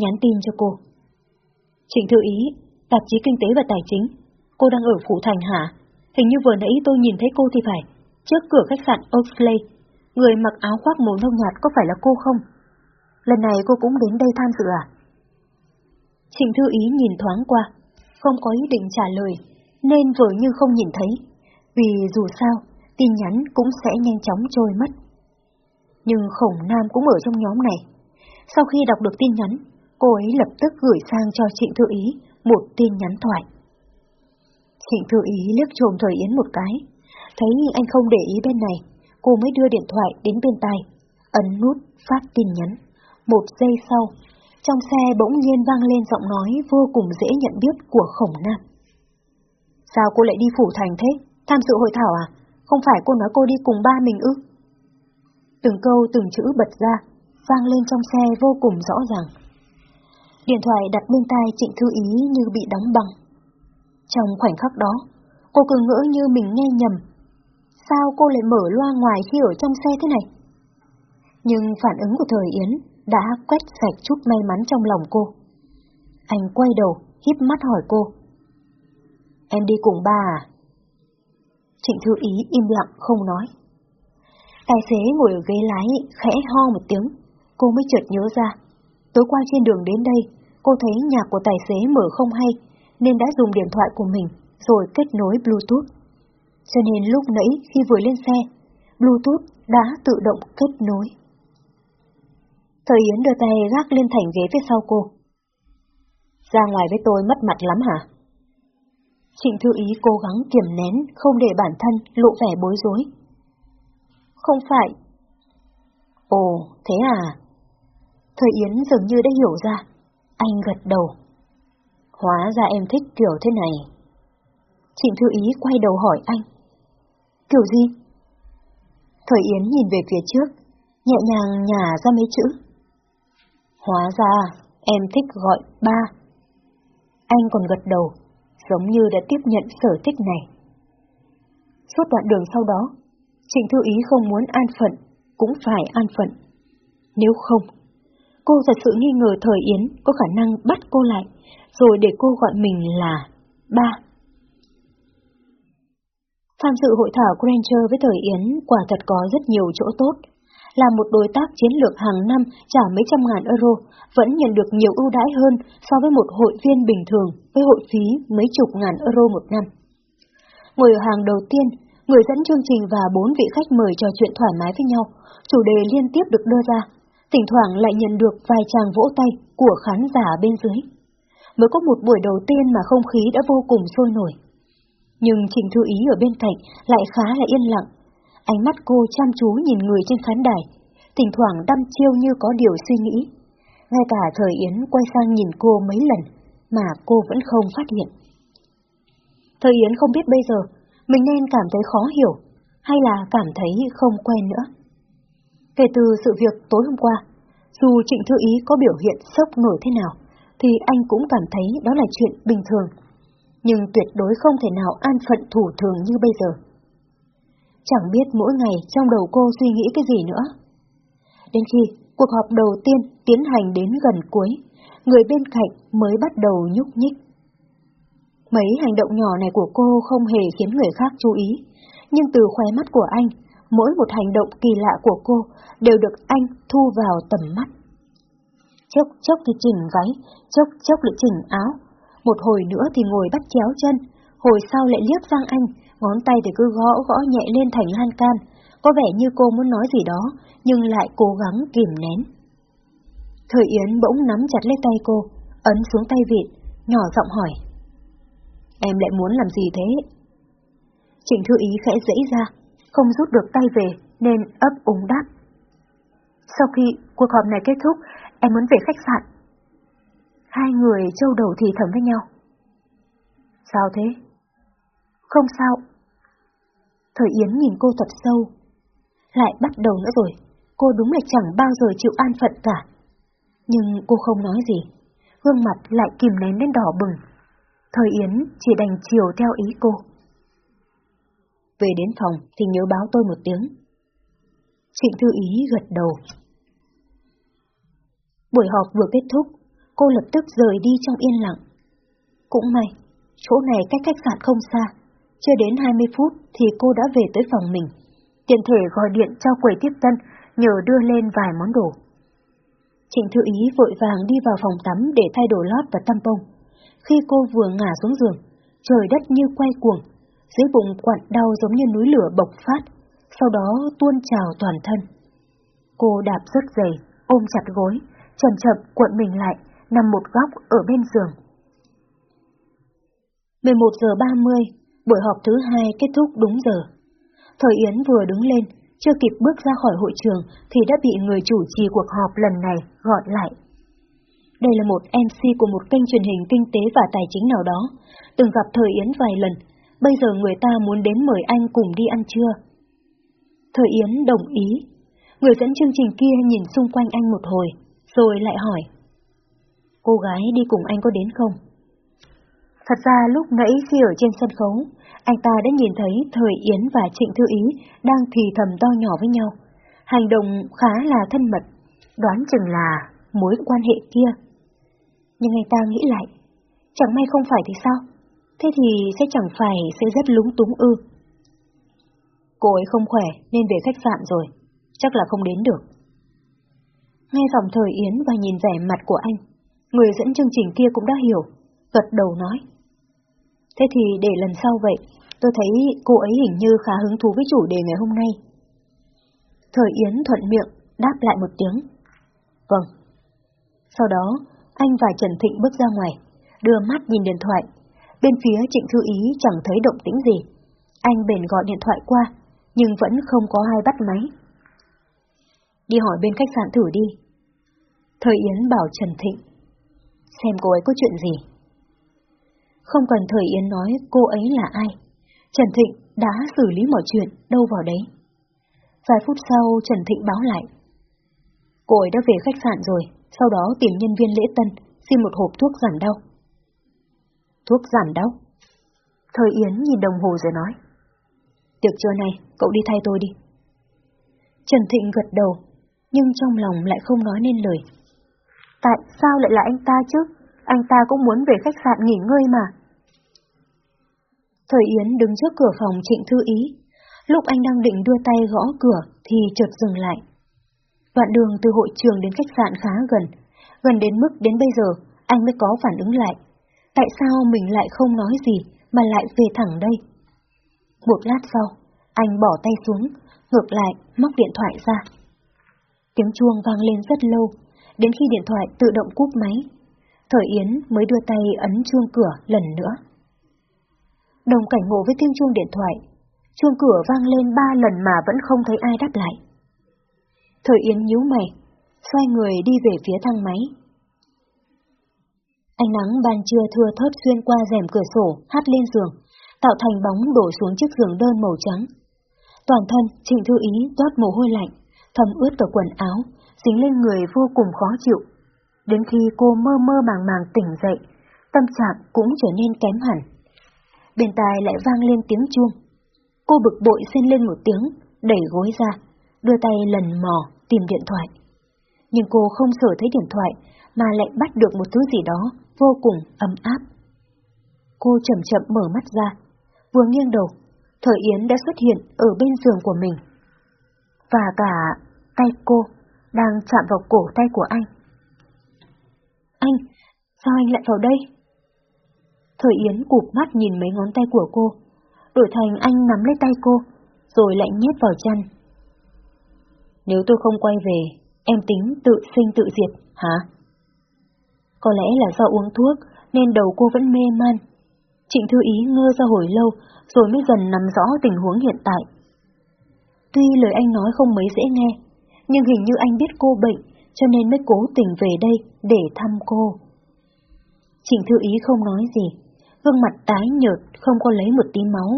nhắn tin cho cô. Trịnh Thư Ý, tạp chí Kinh tế và Tài chính, cô đang ở Phủ Thành hả? Hình như vừa nãy tôi nhìn thấy cô thì phải, trước cửa khách sạn Oxley, người mặc áo khoác màu nâu nhạt có phải là cô không? Lần này cô cũng đến đây tham dự à? Trịnh Thư Ý nhìn thoáng qua, không có ý định trả lời, nên vừa như không nhìn thấy, vì dù sao, tin nhắn cũng sẽ nhanh chóng trôi mất. Nhưng khổng nam cũng ở trong nhóm này. Sau khi đọc được tin nhắn, cô ấy lập tức gửi sang cho Trịnh Thư Ý một tin nhắn thoại. Trịnh Thư Ý liếc trồm Thời Yến một cái, thấy anh không để ý bên này, cô mới đưa điện thoại đến bên tai, ấn nút phát tin nhắn. Một giây sau, trong xe bỗng nhiên vang lên giọng nói vô cùng dễ nhận biết của khổng nam. Sao cô lại đi phủ thành thế? Tham dự hội thảo à? Không phải cô nói cô đi cùng ba mình ư? Từng câu từng chữ bật ra, vang lên trong xe vô cùng rõ ràng. Điện thoại đặt bên tai Trịnh Thư Ý như bị đóng băng. Trong khoảnh khắc đó, cô cứ ngỡ như mình nghe nhầm. Sao cô lại mở loa ngoài khi ở trong xe thế này? Nhưng phản ứng của Thời Yến đã quét sạch chút may mắn trong lòng cô. Anh quay đầu, híp mắt hỏi cô. Em đi cùng ba à? Trịnh Thư Ý im lặng không nói. Tài xế ngồi ở ghế lái khẽ ho một tiếng, cô mới chợt nhớ ra. Tối qua trên đường đến đây, cô thấy nhạc của tài xế mở không hay, nên đã dùng điện thoại của mình rồi kết nối Bluetooth. Cho nên lúc nãy khi vừa lên xe, Bluetooth đã tự động kết nối. Thời Yến đưa tay gác lên thành ghế phía sau cô. Ra ngoài với tôi mất mặt lắm hả? Trịnh Thư Ý cố gắng kiềm nén, không để bản thân lộ vẻ bối rối. Không phải. Ồ, thế à? Thời Yến dường như đã hiểu ra. Anh gật đầu. Hóa ra em thích kiểu thế này. Trịnh Thư Ý quay đầu hỏi anh. Kiểu gì? Thời Yến nhìn về phía trước, nhẹ nhàng nhả ra mấy chữ. Hóa ra, em thích gọi ba. Anh còn gật đầu, giống như đã tiếp nhận sở thích này. Suốt đoạn đường sau đó, Trịnh Thư Ý không muốn an phận, cũng phải an phận. Nếu không, cô thật sự nghi ngờ Thời Yến có khả năng bắt cô lại, rồi để cô gọi mình là ba. Tham dự hội thảo Granger với Thời Yến quả thật có rất nhiều chỗ tốt. Là một đối tác chiến lược hàng năm trả mấy trăm ngàn euro, vẫn nhận được nhiều ưu đãi hơn so với một hội viên bình thường với hội phí mấy chục ngàn euro một năm. Ngồi ở hàng đầu tiên, người dẫn chương trình và bốn vị khách mời trò chuyện thoải mái với nhau, chủ đề liên tiếp được đưa ra, thỉnh thoảng lại nhận được vài tràng vỗ tay của khán giả bên dưới. Mới có một buổi đầu tiên mà không khí đã vô cùng sôi nổi. Nhưng Trình Thư Ý ở bên cạnh lại khá là yên lặng. Ánh mắt cô chăm chú nhìn người trên khán đài, thỉnh thoảng đăm chiêu như có điều suy nghĩ. Ngay cả thời Yến quay sang nhìn cô mấy lần, mà cô vẫn không phát hiện. Thời Yến không biết bây giờ, mình nên cảm thấy khó hiểu, hay là cảm thấy không quen nữa. Kể từ sự việc tối hôm qua, dù Trịnh Thư Ý có biểu hiện sốc nổi thế nào, thì anh cũng cảm thấy đó là chuyện bình thường nhưng tuyệt đối không thể nào an phận thủ thường như bây giờ. Chẳng biết mỗi ngày trong đầu cô suy nghĩ cái gì nữa. Đến khi cuộc họp đầu tiên tiến hành đến gần cuối, người bên cạnh mới bắt đầu nhúc nhích. Mấy hành động nhỏ này của cô không hề khiến người khác chú ý, nhưng từ khóe mắt của anh, mỗi một hành động kỳ lạ của cô đều được anh thu vào tầm mắt. Chốc chốc thì chỉnh váy, chốc chốc lại chỉnh áo, một hồi nữa thì ngồi bắt chéo chân, hồi sau lại liếc sang anh, ngón tay thì cứ gõ gõ nhẹ lên thành lan can, có vẻ như cô muốn nói gì đó, nhưng lại cố gắng kìm nén. Thời Yến bỗng nắm chặt lấy tay cô, ấn xuống tay vịt, nhỏ giọng hỏi. Em lại muốn làm gì thế? Trịnh Thư Ý khẽ dãy ra, không rút được tay về nên ấp úng đáp. Sau khi cuộc họp này kết thúc, em muốn về khách sạn. Hai người trâu đầu thì thầm với nhau. Sao thế? Không sao. Thời Yến nhìn cô thật sâu. Lại bắt đầu nữa rồi, cô đúng là chẳng bao giờ chịu an phận cả. Nhưng cô không nói gì, gương mặt lại kìm nén đến đỏ bừng. Thời Yến chỉ đành chiều theo ý cô. Về đến phòng thì nhớ báo tôi một tiếng. Trịnh Thư Ý gật đầu. Buổi họp vừa kết thúc, cô lập tức rời đi trong yên lặng. Cũng may, chỗ này cách khách sạn không xa, chưa đến 20 phút thì cô đã về tới phòng mình. Tiện thể gọi điện cho quầy tiếp tân, nhờ đưa lên vài món đồ. Trịnh Thư Ý vội vàng đi vào phòng tắm để thay đồ lót và tampon. Khi cô vừa ngả xuống giường, trời đất như quay cuồng, dưới bụng quặn đau giống như núi lửa bộc phát, sau đó tuôn trào toàn thân. Cô đạp rất dày, ôm chặt gối, chậm chậm cuộn mình lại, nằm một góc ở bên giường. 11 giờ 30, buổi họp thứ hai kết thúc đúng giờ. Thời Yến vừa đứng lên, chưa kịp bước ra khỏi hội trường thì đã bị người chủ trì cuộc họp lần này gọi lại. Đây là một MC của một kênh truyền hình kinh tế và tài chính nào đó, từng gặp Thời Yến vài lần, bây giờ người ta muốn đến mời anh cùng đi ăn trưa. Thời Yến đồng ý. Người dẫn chương trình kia nhìn xung quanh anh một hồi, rồi lại hỏi. Cô gái đi cùng anh có đến không? Thật ra lúc nãy khi ở trên sân khấu, anh ta đã nhìn thấy Thời Yến và Trịnh Thư Ý đang thì thầm to nhỏ với nhau. Hành động khá là thân mật, đoán chừng là mối quan hệ kia. Nhưng anh ta nghĩ lại, chẳng may không phải thì sao? Thế thì sẽ chẳng phải sẽ rất lúng túng ư. Cô ấy không khỏe nên về khách sạn rồi, chắc là không đến được. Nghe giọng Thời Yến và nhìn vẻ mặt của anh, người dẫn chương trình kia cũng đã hiểu, gật đầu nói. Thế thì để lần sau vậy, tôi thấy cô ấy hình như khá hứng thú với chủ đề ngày hôm nay. Thời Yến thuận miệng, đáp lại một tiếng. Vâng. Sau đó, anh và Trần Thịnh bước ra ngoài, đưa mắt nhìn điện thoại. Bên phía Trịnh Thư Ý chẳng thấy động tĩnh gì. Anh bền gọi điện thoại qua, nhưng vẫn không có ai bắt máy. Đi hỏi bên khách sạn thử đi. Thời Yến bảo Trần Thịnh. Xem cô ấy có chuyện gì. Không cần Thời Yến nói cô ấy là ai. Trần Thịnh đã xử lý mọi chuyện đâu vào đấy. Vài phút sau Trần Thịnh báo lại. Cô ấy đã về khách sạn rồi, sau đó tìm nhân viên lễ tân, xin một hộp thuốc giảm đau. Thuốc giảm đau? Thời Yến nhìn đồng hồ rồi nói. Tiệc trưa này, cậu đi thay tôi đi. Trần Thịnh gật đầu, nhưng trong lòng lại không nói nên lời. Tại sao lại là anh ta chứ? Anh ta cũng muốn về khách sạn nghỉ ngơi mà. Thời Yến đứng trước cửa phòng Trịnh Thư Ý. Lúc anh đang định đưa tay gõ cửa thì chợt dừng lại. Đoạn đường từ hội trường đến khách sạn khá gần, gần đến mức đến bây giờ anh mới có phản ứng lại. Tại sao mình lại không nói gì mà lại về thẳng đây? Một lát sau, anh bỏ tay xuống, ngược lại móc điện thoại ra. Tiếng chuông vang lên rất lâu, đến khi điện thoại tự động cúp máy. Thời Yến mới đưa tay ấn chuông cửa lần nữa. Đồng cảnh ngộ với tiếng chuông điện thoại, chuông cửa vang lên ba lần mà vẫn không thấy ai đáp lại. Thời Yến nhíu mày, xoay người đi về phía thang máy. Ánh nắng ban trưa thưa thớt xuyên qua rèm cửa sổ, hắt lên giường, tạo thành bóng đổ xuống chiếc giường đơn màu trắng. Toàn thân Trịnh Thư Ý toát mồ hôi lạnh, thấm ướt cả quần áo, dính lên người vô cùng khó chịu. Đến khi cô mơ mơ màng màng tỉnh dậy, tâm trạng cũng trở nên kém hẳn. Bên tai lại vang lên tiếng chuông. Cô bực bội xin lên một tiếng, đẩy gối ra, đưa tay lần mò tìm điện thoại. Nhưng cô không sở thấy điện thoại mà lại bắt được một thứ gì đó vô cùng ấm áp. Cô chậm chậm mở mắt ra, vừa nghiêng đầu, Thời Yến đã xuất hiện ở bên giường của mình. Và cả tay cô đang chạm vào cổ tay của anh. Anh, sao anh lại vào đây? Thời Yến cụp mắt nhìn mấy ngón tay của cô, đổi thành anh nắm lấy tay cô, rồi lại nhét vào chân Nếu tôi không quay về, em tính tự sinh tự diệt, hả? Có lẽ là do uống thuốc nên đầu cô vẫn mê man. Trịnh Thư Ý ngơ ra hồi lâu rồi mới dần nắm rõ tình huống hiện tại. Tuy lời anh nói không mấy dễ nghe, nhưng hình như anh biết cô bệnh cho nên mới cố tình về đây để thăm cô. Trịnh Thư Ý không nói gì, gương mặt tái nhợt không có lấy một tí máu,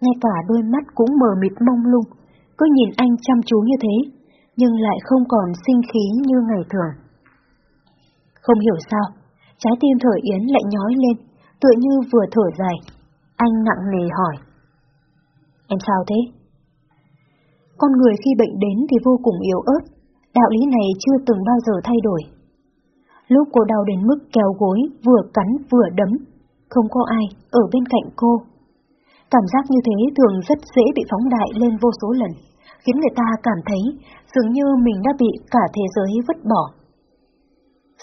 ngay cả đôi mắt cũng mờ mịt mông lung, cứ nhìn anh chăm chú như thế, nhưng lại không còn sinh khí như ngày thường. Không hiểu sao, trái tim thở Yến lại nhói lên, tựa như vừa thở dài. Anh nặng nề hỏi. Em sao thế? Con người khi bệnh đến thì vô cùng yếu ớt, đạo lý này chưa từng bao giờ thay đổi. Lúc cô đau đến mức kéo gối, vừa cắn vừa đấm, không có ai ở bên cạnh cô. Cảm giác như thế thường rất dễ bị phóng đại lên vô số lần, khiến người ta cảm thấy dường như mình đã bị cả thế giới vứt bỏ.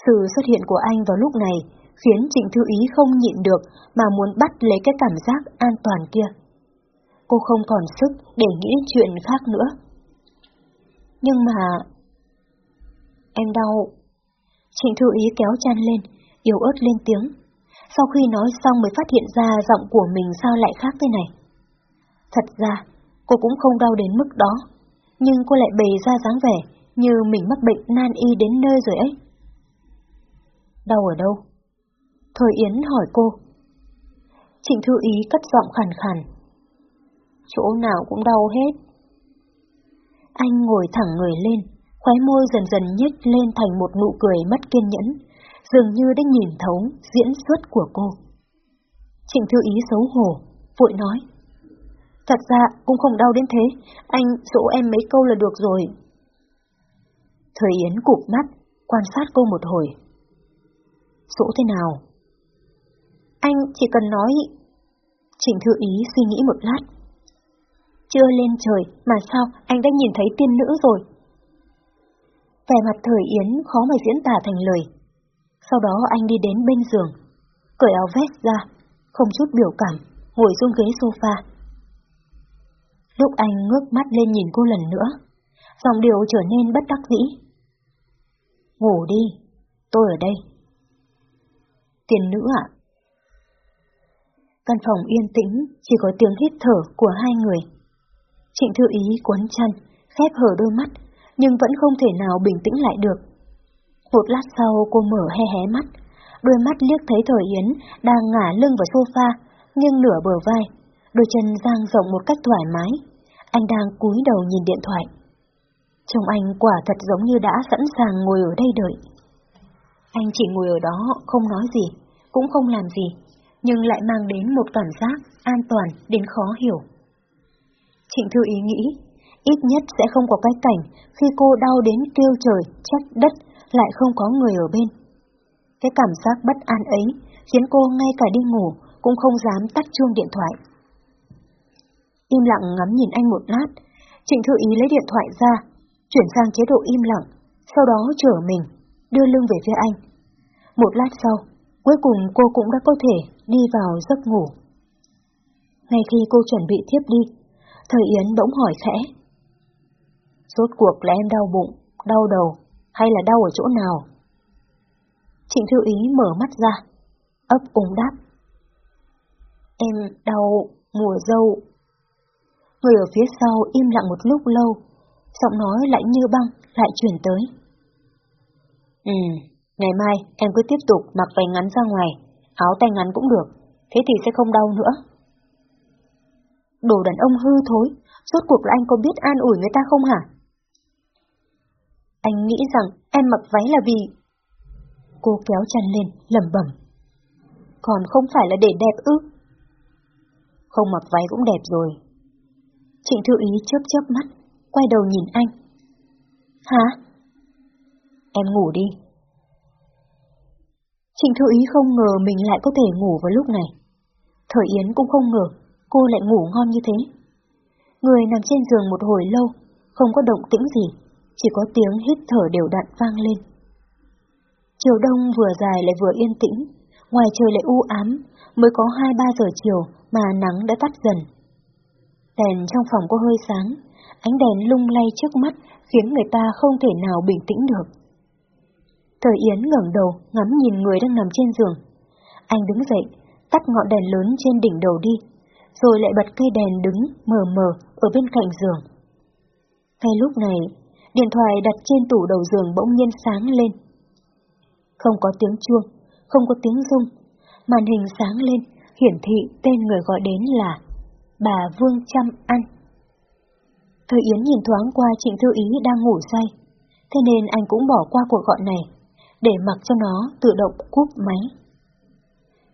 Sự xuất hiện của anh vào lúc này khiến Trịnh Thư Ý không nhịn được mà muốn bắt lấy cái cảm giác an toàn kia. Cô không còn sức để nghĩ chuyện khác nữa. Nhưng mà... Em đau. Trịnh Thư Ý kéo chăn lên, yếu ớt lên tiếng. Sau khi nói xong mới phát hiện ra giọng của mình sao lại khác thế này. Thật ra, cô cũng không đau đến mức đó, nhưng cô lại bày ra dáng vẻ như mình mắc bệnh nan y đến nơi rồi ấy. Đau ở đâu? Thời Yến hỏi cô. Trịnh Thư Ý cất giọng khàn khàn. Chỗ nào cũng đau hết. Anh ngồi thẳng người lên, khóe môi dần dần nhếch lên thành một nụ cười mất kiên nhẫn, dường như đã nhìn thấu diễn xuất của cô. Trịnh Thư Ý xấu hổ, vội nói. Thật ra cũng không đau đến thế, anh dỗ em mấy câu là được rồi. Thời Yến cụp mắt, quan sát cô một hồi. Dỗ thế nào? Anh chỉ cần nói... Trịnh Thư Ý suy nghĩ một lát. Chưa lên trời mà sao anh đã nhìn thấy tiên nữ rồi? Vẻ mặt thời Yến khó mà diễn tả thành lời. Sau đó anh đi đến bên giường, cởi áo vest ra, không chút biểu cảm, ngồi xuống ghế sofa. Lúc anh ngước mắt lên nhìn cô lần nữa, giọng điệu trở nên bất đắc dĩ. Ngủ đi, tôi ở đây. Tiền nữ ạ. Căn phòng yên tĩnh, chỉ có tiếng hít thở của hai người. Trịnh thư ý cuốn chân, khép hở đôi mắt, nhưng vẫn không thể nào bình tĩnh lại được. Một lát sau cô mở hé hé mắt, đôi mắt liếc thấy Thời Yến đang ngả lưng vào sofa, nghiêng nửa bờ vai, đôi chân dang rộng một cách thoải mái. Anh đang cúi đầu nhìn điện thoại. Trông anh quả thật giống như đã sẵn sàng ngồi ở đây đợi. Anh chỉ ngồi ở đó không nói gì, cũng không làm gì, nhưng lại mang đến một cảm giác an toàn đến khó hiểu. Trịnh Thư Ý nghĩ, ít nhất sẽ không có cái cảnh khi cô đau đến kêu trời, trách đất, lại không có người ở bên. Cái cảm giác bất an ấy khiến cô ngay cả đi ngủ cũng không dám tắt chuông điện thoại. Im lặng ngắm nhìn anh một lát, Trịnh Thư Ý lấy điện thoại ra, chuyển sang chế độ im lặng, sau đó trở mình, đưa lưng về phía anh. Một lát sau, cuối cùng cô cũng đã có thể đi vào giấc ngủ. Ngay khi cô chuẩn bị thiếp đi, Thời Yến bỗng hỏi khẽ. Rốt cuộc là em đau bụng, đau đầu, hay là đau ở chỗ nào? Trịnh Thư Ý mở mắt ra, ấp úng đáp. Em đau mùa dâu. Người ở phía sau im lặng một lúc lâu, giọng nói lạnh như băng lại chuyển tới. Ừ, ngày mai em cứ tiếp tục mặc váy ngắn ra ngoài, áo tay ngắn cũng được, thế thì sẽ không đau nữa. Đồ đàn ông hư thối, rốt cuộc là anh có biết an ủi người ta không hả? Anh nghĩ rằng em mặc váy là vì... Cô kéo chăn lên, lẩm bẩm. Còn không phải là để đẹp ư? Không mặc váy cũng đẹp rồi. Trịnh Thư Ý chớp chớp mắt, quay đầu nhìn anh. Hả? Em ngủ đi. Trịnh Thư Ý không ngờ mình lại có thể ngủ vào lúc này. Thời Yến cũng không ngờ cô lại ngủ ngon như thế. Người nằm trên giường một hồi lâu, không có động tĩnh gì, chỉ có tiếng hít thở đều đặn vang lên. Chiều đông vừa dài lại vừa yên tĩnh, ngoài trời lại u ám, mới có 2-3 giờ chiều mà nắng đã tắt dần. Đèn trong phòng có hơi sáng, ánh đèn lung lay trước mắt khiến người ta không thể nào bình tĩnh được. Thời Yến ngẩng đầu ngắm nhìn người đang nằm trên giường. Anh đứng dậy, tắt ngọn đèn lớn trên đỉnh đầu đi, rồi lại bật cây đèn đứng mờ mờ ở bên cạnh giường. Ngay lúc này, điện thoại đặt trên tủ đầu giường bỗng nhiên sáng lên. Không có tiếng chuông, không có tiếng rung, màn hình sáng lên, hiển thị tên người gọi đến là bà Vương Trăm Ăn. Thời Yến nhìn thoáng qua Trịnh Thư Ý đang ngủ say, thế nên anh cũng bỏ qua cuộc gọi này, để mặc cho nó tự động cúp máy.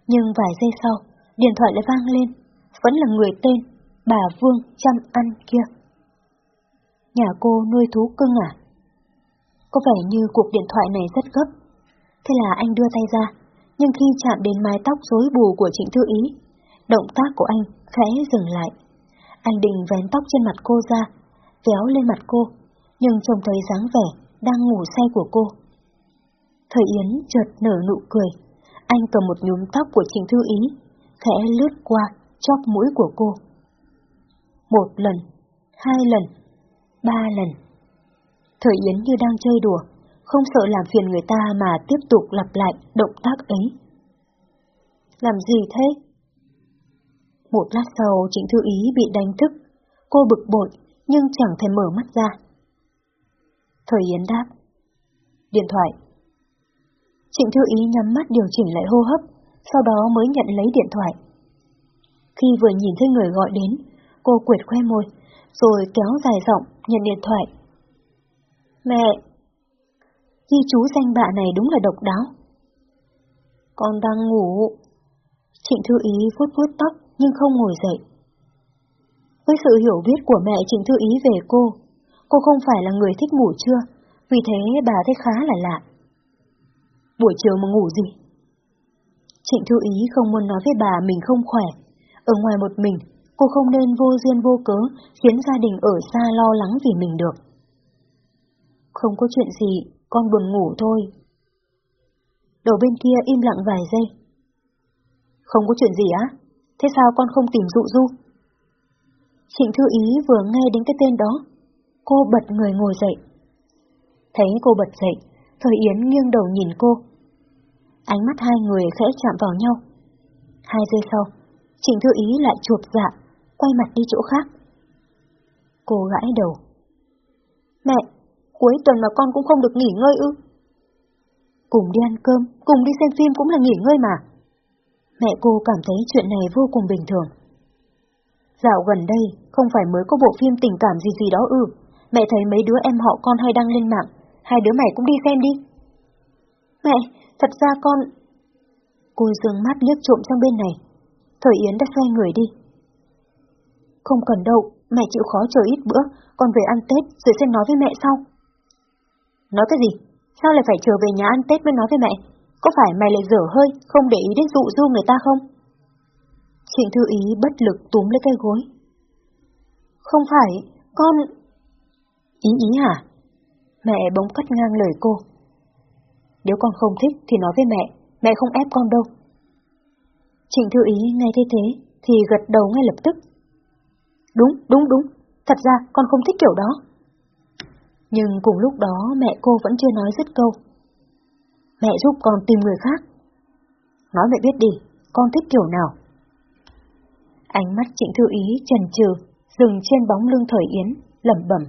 Nhưng vài giây sau, điện thoại lại vang lên, vẫn là người tên bà Vương Trăm Ăn kia. Nhà cô nuôi thú cưng à? Có vẻ như cuộc điện thoại này rất gấp. Thế là anh đưa tay ra, nhưng khi chạm đến mái tóc rối bù của Trịnh Thư Ý, động tác của anh khẽ dừng lại. Anh định vén tóc trên mặt cô ra, kéo lên mặt cô, nhưng trông thấy dáng vẻ đang ngủ say của cô. Thời Yến chợt nở nụ cười, anh cầm một nhúm tóc của Trịnh Thư Ý, khẽ lướt qua, chóp mũi của cô. Một lần, hai lần, ba lần. Thời Yến như đang chơi đùa, không sợ làm phiền người ta mà tiếp tục lặp lại động tác ấy. Làm gì thế? Một lát sau Trịnh Thư Ý bị đánh thức. Cô bực bội nhưng chẳng thể mở mắt ra. Thời Yến đáp. Điện thoại. Trịnh Thư Ý nhắm mắt điều chỉnh lại hô hấp, sau đó mới nhận lấy điện thoại. Khi vừa nhìn thấy người gọi đến, cô quyệt khoe môi, rồi kéo dài giọng nhận điện thoại. Mẹ! Ghi chú danh bạ này đúng là độc đáo. Con đang ngủ. Trịnh Thư Ý vuốt vuốt tóc nhưng không ngồi dậy. Với sự hiểu biết của mẹ Trịnh Thư Ý về cô, cô không phải là người thích ngủ trưa, vì thế bà thấy khá là lạ. Buổi chiều mà ngủ gì? Trịnh Thư Ý không muốn nói với bà mình không khỏe. Ở ngoài một mình, cô không nên vô duyên vô cớ khiến gia đình ở xa lo lắng vì mình được. Không có chuyện gì, con buồn ngủ thôi. Đầu bên kia im lặng vài giây. Không có chuyện gì á? Thế sao con không tìm dụ du? Trịnh Thư Ý vừa nghe đến cái tên đó, cô bật người ngồi dậy. Thấy cô bật dậy, Thời Yến nghiêng đầu nhìn cô. Ánh mắt hai người khẽ chạm vào nhau. Hai giây sau, Trịnh Thư Ý lại chuột dạ, quay mặt đi chỗ khác. Cô gãi đầu. Mẹ, cuối tuần mà con cũng không được nghỉ ngơi ư? Cùng đi ăn cơm, cùng đi xem phim cũng là nghỉ ngơi mà. Mẹ cô cảm thấy chuyện này vô cùng bình thường. Dạo gần đây, không phải mới có bộ phim tình cảm gì gì đó ư. Mẹ thấy mấy đứa em họ con hay đăng lên mạng, hai đứa mày cũng đi xem đi. Mẹ, thật ra con... Cô dương mắt liếc trộm sang bên này. Thời Yến đã xoay người đi. Không cần đâu, mẹ chịu khó chờ ít bữa, con về ăn Tết rồi sẽ nói với mẹ sau. Nói cái gì? Sao lại phải chờ về nhà ăn Tết mới nói với mẹ? Có phải mày lại dở hơi, không để ý đến dụ du người ta không? Trịnh Thư Ý bất lực túm lấy cây gối. Không phải, con... Ý ý hả? Mẹ bỗng cắt ngang lời cô. Nếu con không thích thì nói với mẹ, mẹ không ép con đâu. Trịnh Thư Ý nghe thế thế thì gật đầu ngay lập tức. Đúng, đúng, đúng, thật ra con không thích kiểu đó. Nhưng cùng lúc đó mẹ cô vẫn chưa nói dứt câu. Mẹ giúp con tìm người khác. Nói mẹ biết đi, con thích kiểu nào? Ánh mắt trịnh thư ý trần trừ, dừng trên bóng lưng thời Yến, lẩm bẩm.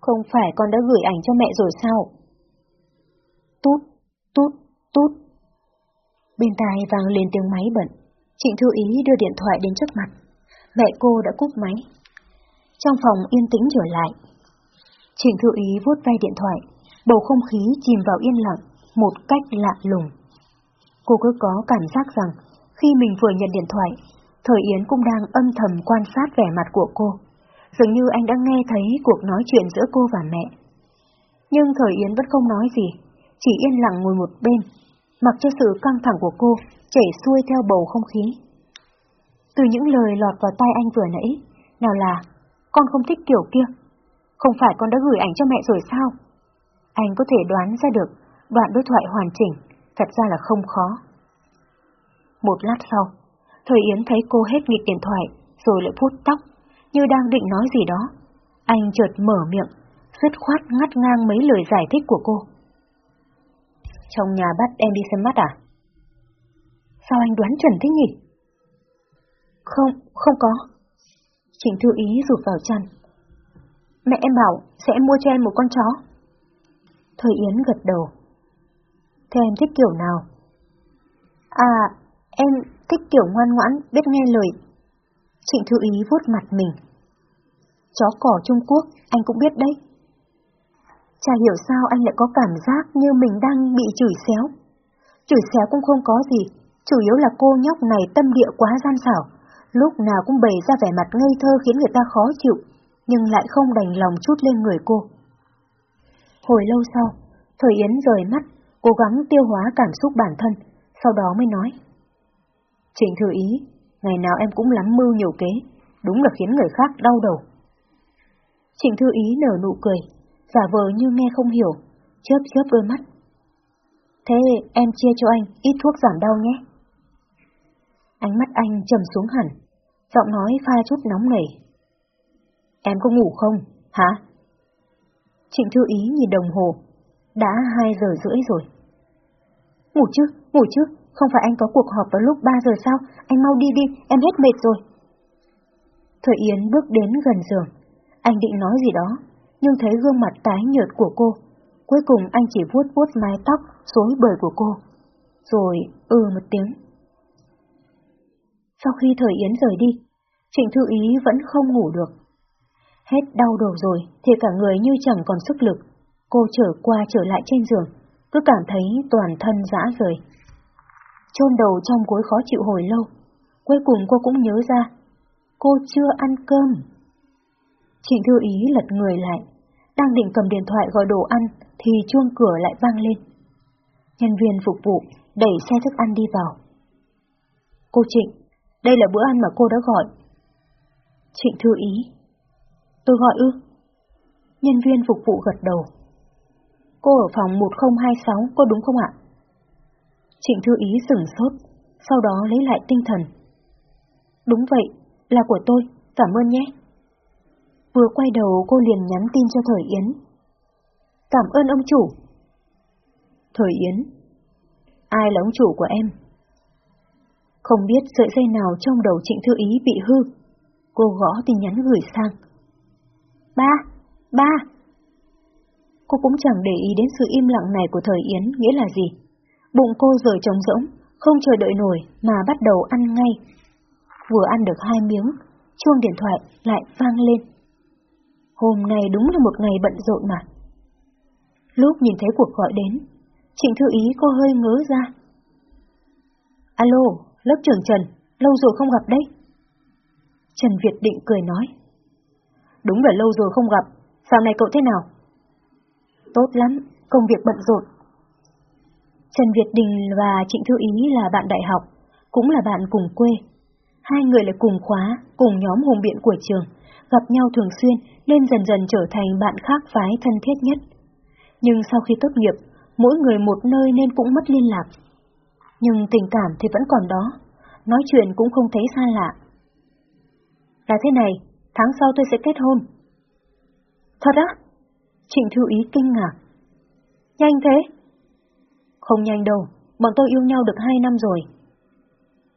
Không phải con đã gửi ảnh cho mẹ rồi sao? Tút, tút, tút. Bên tai vang lên tiếng máy bận. Trịnh Thư Ý đưa điện thoại đến trước mặt. Mẹ cô đã cúp máy. Trong phòng yên tĩnh trở lại. Trịnh Thư Ý vuốt tay điện thoại, bầu không khí chìm vào yên lặng, một cách lạ lùng. Cô cứ có cảm giác rằng, khi mình vừa nhận điện thoại, Thời Yến cũng đang âm thầm quan sát vẻ mặt của cô, dường như anh đã nghe thấy cuộc nói chuyện giữa cô và mẹ. Nhưng Thời Yến vẫn không nói gì, chỉ yên lặng ngồi một bên, mặc cho sự căng thẳng của cô chảy xuôi theo bầu không khí. Từ những lời lọt vào tay anh vừa nãy, nào là, con không thích kiểu kia, không phải con đã gửi ảnh cho mẹ rồi sao? Anh có thể đoán ra được đoạn đối thoại hoàn chỉnh, thật ra là không khó. Một lát sau, Thời Yến thấy cô hết nghịch điện thoại, rồi lại phút tóc, như đang định nói gì đó. Anh chợt mở miệng, dứt khoát ngắt ngang mấy lời giải thích của cô. Trong nhà bắt em đi xem mắt à? Sao anh đoán chuẩn thế nhỉ? Không, không có. Trịnh Thư Ý rụt vào chăn. Mẹ em bảo sẽ mua cho em một con chó. Thời Yến gật đầu. Thế em thích kiểu nào? À, em thích kiểu ngoan ngoãn, biết nghe lời. Trịnh Thư Ý vuốt mặt mình. Chó cỏ Trung Quốc, anh cũng biết đấy. Chả hiểu sao anh lại có cảm giác như mình đang bị chửi xéo. Chửi xéo cũng không có gì, chủ yếu là cô nhóc này tâm địa quá gian xảo, lúc nào cũng bày ra vẻ mặt ngây thơ khiến người ta khó chịu, nhưng lại không đành lòng chút lên người cô. Hồi lâu sau, Thời Yến rời mắt, cố gắng tiêu hóa cảm xúc bản thân, sau đó mới nói. Trịnh Thư Ý, ngày nào em cũng lắm mưu nhiều kế, đúng là khiến người khác đau đầu. Trịnh Thư Ý nở nụ cười, giả vờ như nghe không hiểu, chớp chớp đôi mắt. Thế em chia cho anh ít thuốc giảm đau nhé. Ánh mắt anh trầm xuống hẳn, giọng nói pha chút nóng nảy. Em có ngủ không, hả? Trịnh Thư Ý nhìn đồng hồ, đã hai giờ rưỡi rồi. Ngủ chứ, ngủ chứ, Không phải anh có cuộc họp vào lúc 3 giờ sao? Anh mau đi đi, em hết mệt rồi. Thời Yến bước đến gần giường. Anh định nói gì đó, nhưng thấy gương mặt tái nhợt của cô. Cuối cùng anh chỉ vuốt vuốt mái tóc rối bời của cô. Rồi ừ một tiếng. Sau khi thời Yến rời đi, Trịnh Thư Ý vẫn không ngủ được. Hết đau đầu rồi thì cả người như chẳng còn sức lực. Cô trở qua trở lại trên giường, cứ cảm thấy toàn thân dã rời. Chôn đầu trong gối khó chịu hồi lâu, cuối cùng cô cũng nhớ ra, cô chưa ăn cơm. Trịnh Thư Ý lật người lại, đang định cầm điện thoại gọi đồ ăn thì chuông cửa lại vang lên. Nhân viên phục vụ đẩy xe thức ăn đi vào. Cô Trịnh, đây là bữa ăn mà cô đã gọi. Trịnh Thư Ý. Tôi gọi ư? Nhân viên phục vụ gật đầu. Cô ở phòng 1026 có đúng không ạ? Trịnh Thư Ý sửng sốt, sau đó lấy lại tinh thần. Đúng vậy, là của tôi, cảm ơn nhé. Vừa quay đầu cô liền nhắn tin cho Thời Yến. Cảm ơn ông chủ. Thời Yến. Ai là ông chủ của em? Không biết sợi dây nào trong đầu Trịnh Thư Ý bị hư. Cô gõ tin nhắn gửi sang. Ba! Ba! Cô cũng chẳng để ý đến sự im lặng này của Thời Yến nghĩa là gì. Bụng cô rời trống rỗng, không chờ đợi nổi mà bắt đầu ăn ngay. Vừa ăn được hai miếng, chuông điện thoại lại vang lên. Hôm nay đúng là một ngày bận rộn mà. Lúc nhìn thấy cuộc gọi đến, Trịnh Thư Ý cô hơi ngớ ra. Alo, lớp trưởng Trần, lâu rồi không gặp đấy. Trần Việt Định cười nói. Đúng là lâu rồi không gặp, sao này cậu thế nào? Tốt lắm, công việc bận rộn. Trần Việt Đình và Trịnh Thư Ý là bạn đại học, cũng là bạn cùng quê. Hai người lại cùng khóa, cùng nhóm hùng biện của trường, gặp nhau thường xuyên nên dần dần trở thành bạn khác phái thân thiết nhất. Nhưng sau khi tốt nghiệp, mỗi người một nơi nên cũng mất liên lạc. Nhưng tình cảm thì vẫn còn đó, nói chuyện cũng không thấy xa lạ. Là thế này, tháng sau tôi sẽ kết hôn. Thật á? Trịnh Thư Ý kinh ngạc. Nhanh thế? Không nhanh đâu, bọn tôi yêu nhau được hai năm rồi.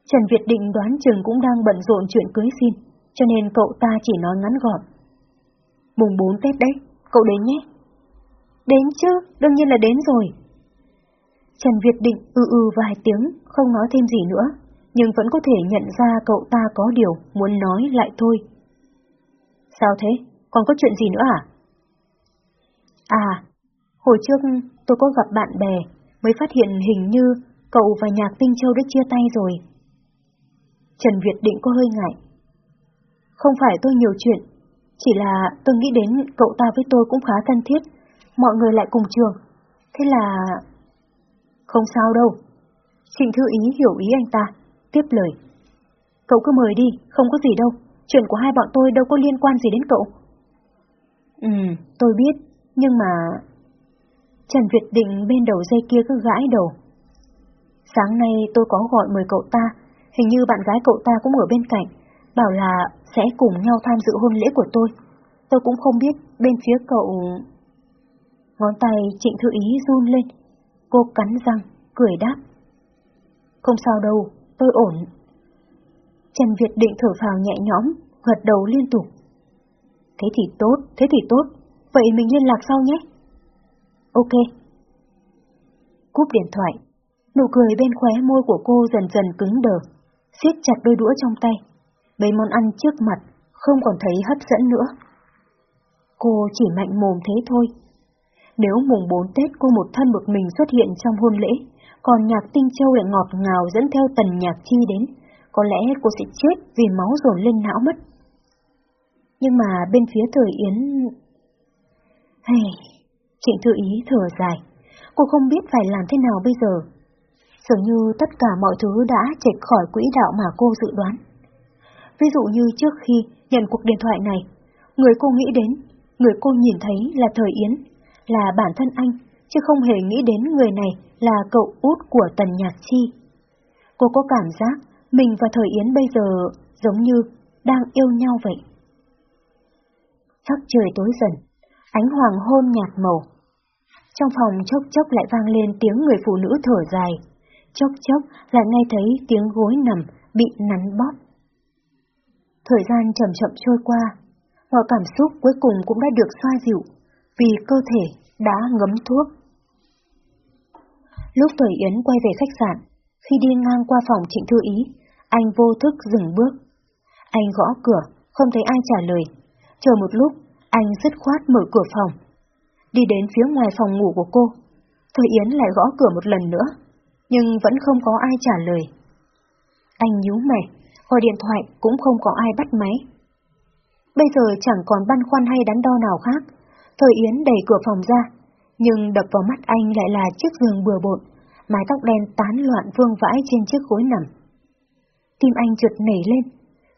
Trần Việt Định đoán chừng cũng đang bận rộn chuyện cưới xin, cho nên cậu ta chỉ nói ngắn gọn. Mùng 4 Tết đấy, cậu đến nhé. Đến chứ, đương nhiên là đến rồi. Trần Việt Định ư ư vài tiếng, không nói thêm gì nữa, nhưng vẫn có thể nhận ra cậu ta có điều muốn nói lại thôi. Sao thế? Còn có chuyện gì nữa à? À, hồi trước tôi có gặp bạn bè, mới phát hiện hình như cậu và Nhạc Tinh Châu đã chia tay rồi. Trần Việt Định có hơi ngại. Không phải tôi nhiều chuyện, chỉ là tôi nghĩ đến cậu ta với tôi cũng khá thân thiết, mọi người lại cùng trường. Thế là... Không sao đâu. Trịnh Thư Ý hiểu ý anh ta, tiếp lời. Cậu cứ mời đi, không có gì đâu, chuyện của hai bọn tôi đâu có liên quan gì đến cậu. Ừ, tôi biết, nhưng mà... Trần Việt Định bên đầu dây kia cứ gãi đầu. Sáng nay tôi có gọi mời cậu ta, hình như bạn gái cậu ta cũng ở bên cạnh, bảo là sẽ cùng nhau tham dự hôn lễ của tôi. Tôi cũng không biết bên phía cậu... Ngón tay Trịnh Thư Ý run lên, cô cắn răng, cười đáp. Không sao đâu, tôi ổn. Trần Việt Định thở phào nhẹ nhõm, gật đầu liên tục. Thế thì tốt, thế thì tốt, vậy mình liên lạc sau nhé. Ok. Cúp điện thoại, nụ cười bên khóe môi của cô dần dần cứng đờ, siết chặt đôi đũa trong tay. Mấy món ăn trước mặt không còn thấy hấp dẫn nữa. Cô chỉ mạnh mồm thế thôi. Nếu mùng 4 Tết cô một thân một mình xuất hiện trong hôn lễ, còn nhạc tinh châu lại ngọt ngào dẫn theo tần nhạc chi đến, có lẽ cô sẽ chết vì máu dồn lên não mất. Nhưng mà bên phía thời Yến... Hey, Trịnh Thư Ý thở dài, cô không biết phải làm thế nào bây giờ. Dường như tất cả mọi thứ đã chệch khỏi quỹ đạo mà cô dự đoán. Ví dụ như trước khi nhận cuộc điện thoại này, người cô nghĩ đến, người cô nhìn thấy là Thời Yến, là bản thân anh, chứ không hề nghĩ đến người này là cậu út của Tần Nhạc Chi. Cô có cảm giác mình và Thời Yến bây giờ giống như đang yêu nhau vậy. Sắc trời tối dần, ánh hoàng hôn nhạt màu. Trong phòng chốc chốc lại vang lên tiếng người phụ nữ thở dài, chốc chốc lại nghe thấy tiếng gối nằm bị nắn bóp. Thời gian chậm chậm trôi qua, mọi cảm xúc cuối cùng cũng đã được xoa dịu, vì cơ thể đã ngấm thuốc. Lúc Thời Yến quay về khách sạn, khi đi ngang qua phòng Trịnh Thư Ý, anh vô thức dừng bước. Anh gõ cửa, không thấy ai trả lời. Chờ một lúc, anh dứt khoát mở cửa phòng. Đi đến phía ngoài phòng ngủ của cô, Thời Yến lại gõ cửa một lần nữa, nhưng vẫn không có ai trả lời. Anh nhíu mày, gọi điện thoại cũng không có ai bắt máy. Bây giờ chẳng còn băn khoăn hay đắn đo nào khác, Thời Yến đẩy cửa phòng ra, nhưng đập vào mắt anh lại là chiếc giường bừa bộn, mái tóc đen tán loạn vương vãi trên chiếc gối nằm. Tim anh trượt nảy lên,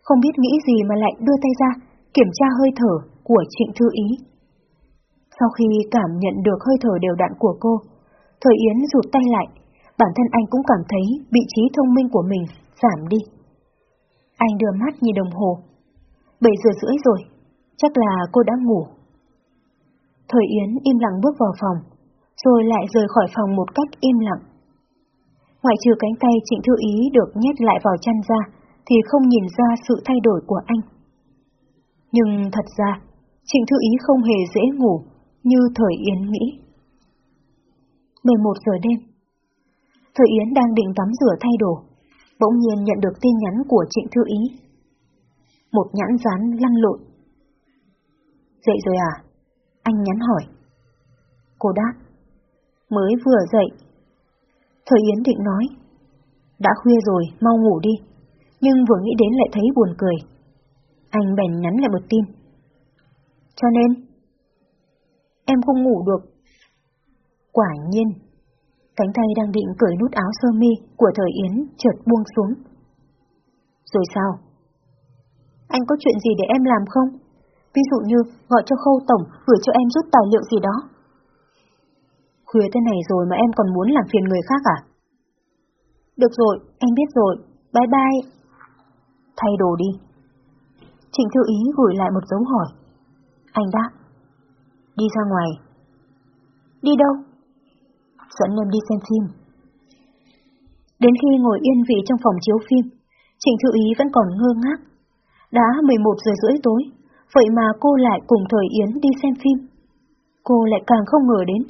không biết nghĩ gì mà lại đưa tay ra, kiểm tra hơi thở của Trịnh Thư Ý. Sau khi cảm nhận được hơi thở đều đặn của cô, Thời Yến rụt tay lại, bản thân anh cũng cảm thấy vị trí thông minh của mình giảm đi. Anh đưa mắt nhìn đồng hồ. 7 giờ rưỡi rồi, chắc là cô đã ngủ. Thời Yến im lặng bước vào phòng, rồi lại rời khỏi phòng một cách im lặng. Ngoại trừ cánh tay Trịnh Thư Ý được nhét lại vào chăn ra, thì không nhìn ra sự thay đổi của anh. Nhưng thật ra, Trịnh Thư Ý không hề dễ ngủ như Thời Yến nghĩ. 11 giờ đêm Thời Yến đang định tắm rửa thay đồ, bỗng nhiên nhận được tin nhắn của Trịnh Thư Ý. Một nhãn rán lăn lộn. Dậy rồi à? Anh nhắn hỏi. Cô đáp. Mới vừa dậy. Thời Yến định nói. Đã khuya rồi, mau ngủ đi. Nhưng vừa nghĩ đến lại thấy buồn cười. Anh bèn nhắn lại một tin. Cho nên, em không ngủ được. Quả nhiên, cánh tay đang định cởi nút áo sơ mi của thời Yến chợt buông xuống. Rồi sao? Anh có chuyện gì để em làm không? Ví dụ như gọi cho khâu tổng gửi cho em rút tài liệu gì đó. Khuya thế này rồi mà em còn muốn làm phiền người khác à? Được rồi, em biết rồi. Bye bye. Thay đồ đi. Trịnh Thư Ý gửi lại một dấu hỏi. Anh đáp. Đi ra ngoài. Đi đâu? Dẫn em đi xem phim. Đến khi ngồi yên vị trong phòng chiếu phim, Trịnh Thư Ý vẫn còn ngơ ngác. Đã 11 giờ rưỡi tối, vậy mà cô lại cùng Thời Yến đi xem phim. Cô lại càng không ngờ đến,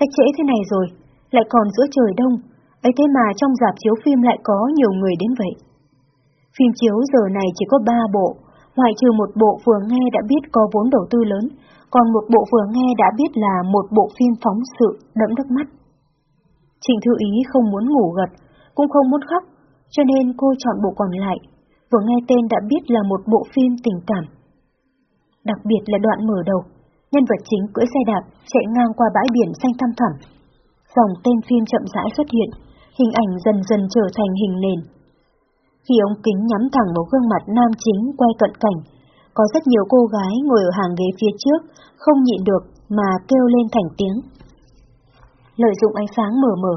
đã trễ thế này rồi, lại còn giữa trời đông, ấy thế mà trong dạp chiếu phim lại có nhiều người đến vậy. Phim chiếu giờ này chỉ có ba bộ, ngoại trừ một bộ vừa nghe đã biết có vốn đầu tư lớn, còn một bộ vừa nghe đã biết là một bộ phim phóng sự đẫm nước mắt. trịnh Thư Ý không muốn ngủ gật, cũng không muốn khóc, cho nên cô chọn bộ còn lại, vừa nghe tên đã biết là một bộ phim tình cảm. Đặc biệt là đoạn mở đầu, nhân vật chính cưỡi xe đạp chạy ngang qua bãi biển xanh thăm thẳm. Dòng tên phim chậm rãi xuất hiện, hình ảnh dần dần trở thành hình nền. Khi ống kính nhắm thẳng vào gương mặt nam chính quay cận cảnh, có rất nhiều cô gái ngồi ở hàng ghế phía trước, không nhịn được mà kêu lên thành tiếng. Lợi dụng ánh sáng mờ mờ,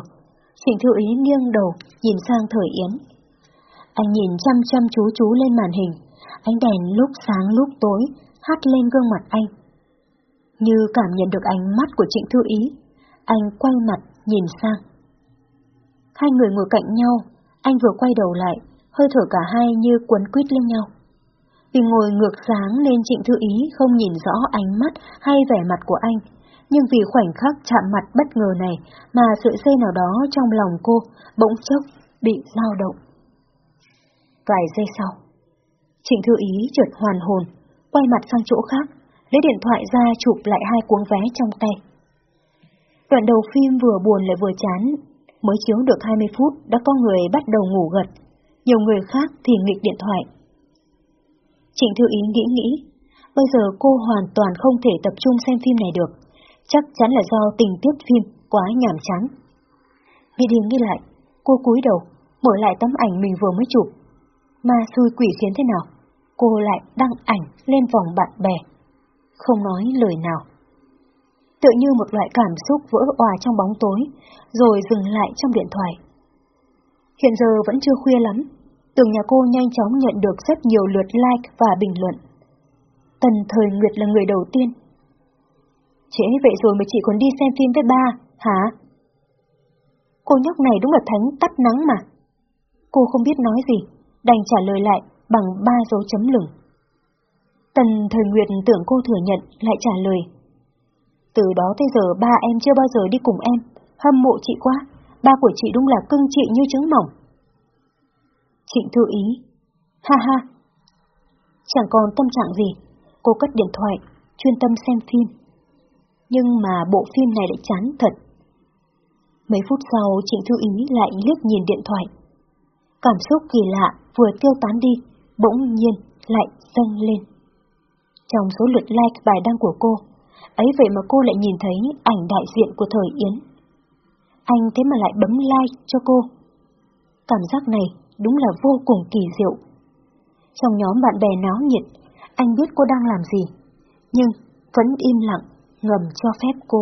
Trịnh Thư Ý nghiêng đầu, nhìn sang Thời Yến. Anh nhìn chăm chăm chú chú lên màn hình, ánh đèn lúc sáng lúc tối hắt lên gương mặt anh. Như cảm nhận được ánh mắt của Trịnh Thư Ý, anh quay mặt nhìn sang. Hai người ngồi cạnh nhau, anh vừa quay đầu lại, hơi thở cả hai như quấn quýt lên nhau. Vì ngồi ngược sáng nên Trịnh Thư Ý không nhìn rõ ánh mắt hay vẻ mặt của anh, nhưng vì khoảnh khắc chạm mặt bất ngờ này mà sợi dây nào đó trong lòng cô bỗng chốc bị dao động. Vài giây sau, Trịnh Thư Ý chợt hoàn hồn, quay mặt sang chỗ khác, lấy điện thoại ra chụp lại hai cuốn vé trong tay. Đoạn đầu phim vừa buồn lại vừa chán, mới chiếu được 20 phút đã có người bắt đầu ngủ gật, nhiều người khác thì nghịch điện thoại. Trịnh Thư Ý nghĩ nghĩ, bây giờ cô hoàn toàn không thể tập trung xem phim này được, chắc chắn là do tình tiết phim quá nhảm chán. Nghĩ đi nghĩ lại, cô cúi đầu, mở lại tấm ảnh mình vừa mới chụp. Mà xui quỷ khiến thế nào? Cô lại đăng ảnh lên vòng bạn bè, không nói lời nào. Tự như một loại cảm xúc vỡ òa trong bóng tối, rồi dừng lại trong điện thoại. Hiện giờ vẫn chưa khuya lắm, tường nhà cô nhanh chóng nhận được rất nhiều lượt like và bình luận. Tần Thời Nguyệt là người đầu tiên. Trễ vậy rồi mà chị còn đi xem phim với ba, hả? Cô nhóc này đúng là thánh tắt nắng mà. Cô không biết nói gì, đành trả lời lại bằng ba dấu chấm lửng. Tần Thời Nguyệt tưởng cô thừa nhận lại trả lời. Từ đó tới giờ ba em chưa bao giờ đi cùng em, hâm mộ chị quá, ba của chị đúng là cưng chị như trứng mỏng. Trịnh thư ý. Ha ha. Chẳng còn tâm trạng gì, cô cất điện thoại, chuyên tâm xem phim. Nhưng mà bộ phim này lại chán thật. Mấy phút sau Trịnh Thư Ý lại liếc nhìn điện thoại. Cảm xúc kỳ lạ vừa tiêu tán đi, bỗng nhiên lại dâng lên. Trong số lượt like bài đăng của cô, ấy vậy mà cô lại nhìn thấy ảnh đại diện của thời Yến. Anh thế mà lại bấm like cho cô. Cảm giác này đúng là vô cùng kỳ diệu. Trong nhóm bạn bè náo nhiệt, anh biết cô đang làm gì, nhưng vẫn im lặng, ngầm cho phép cô.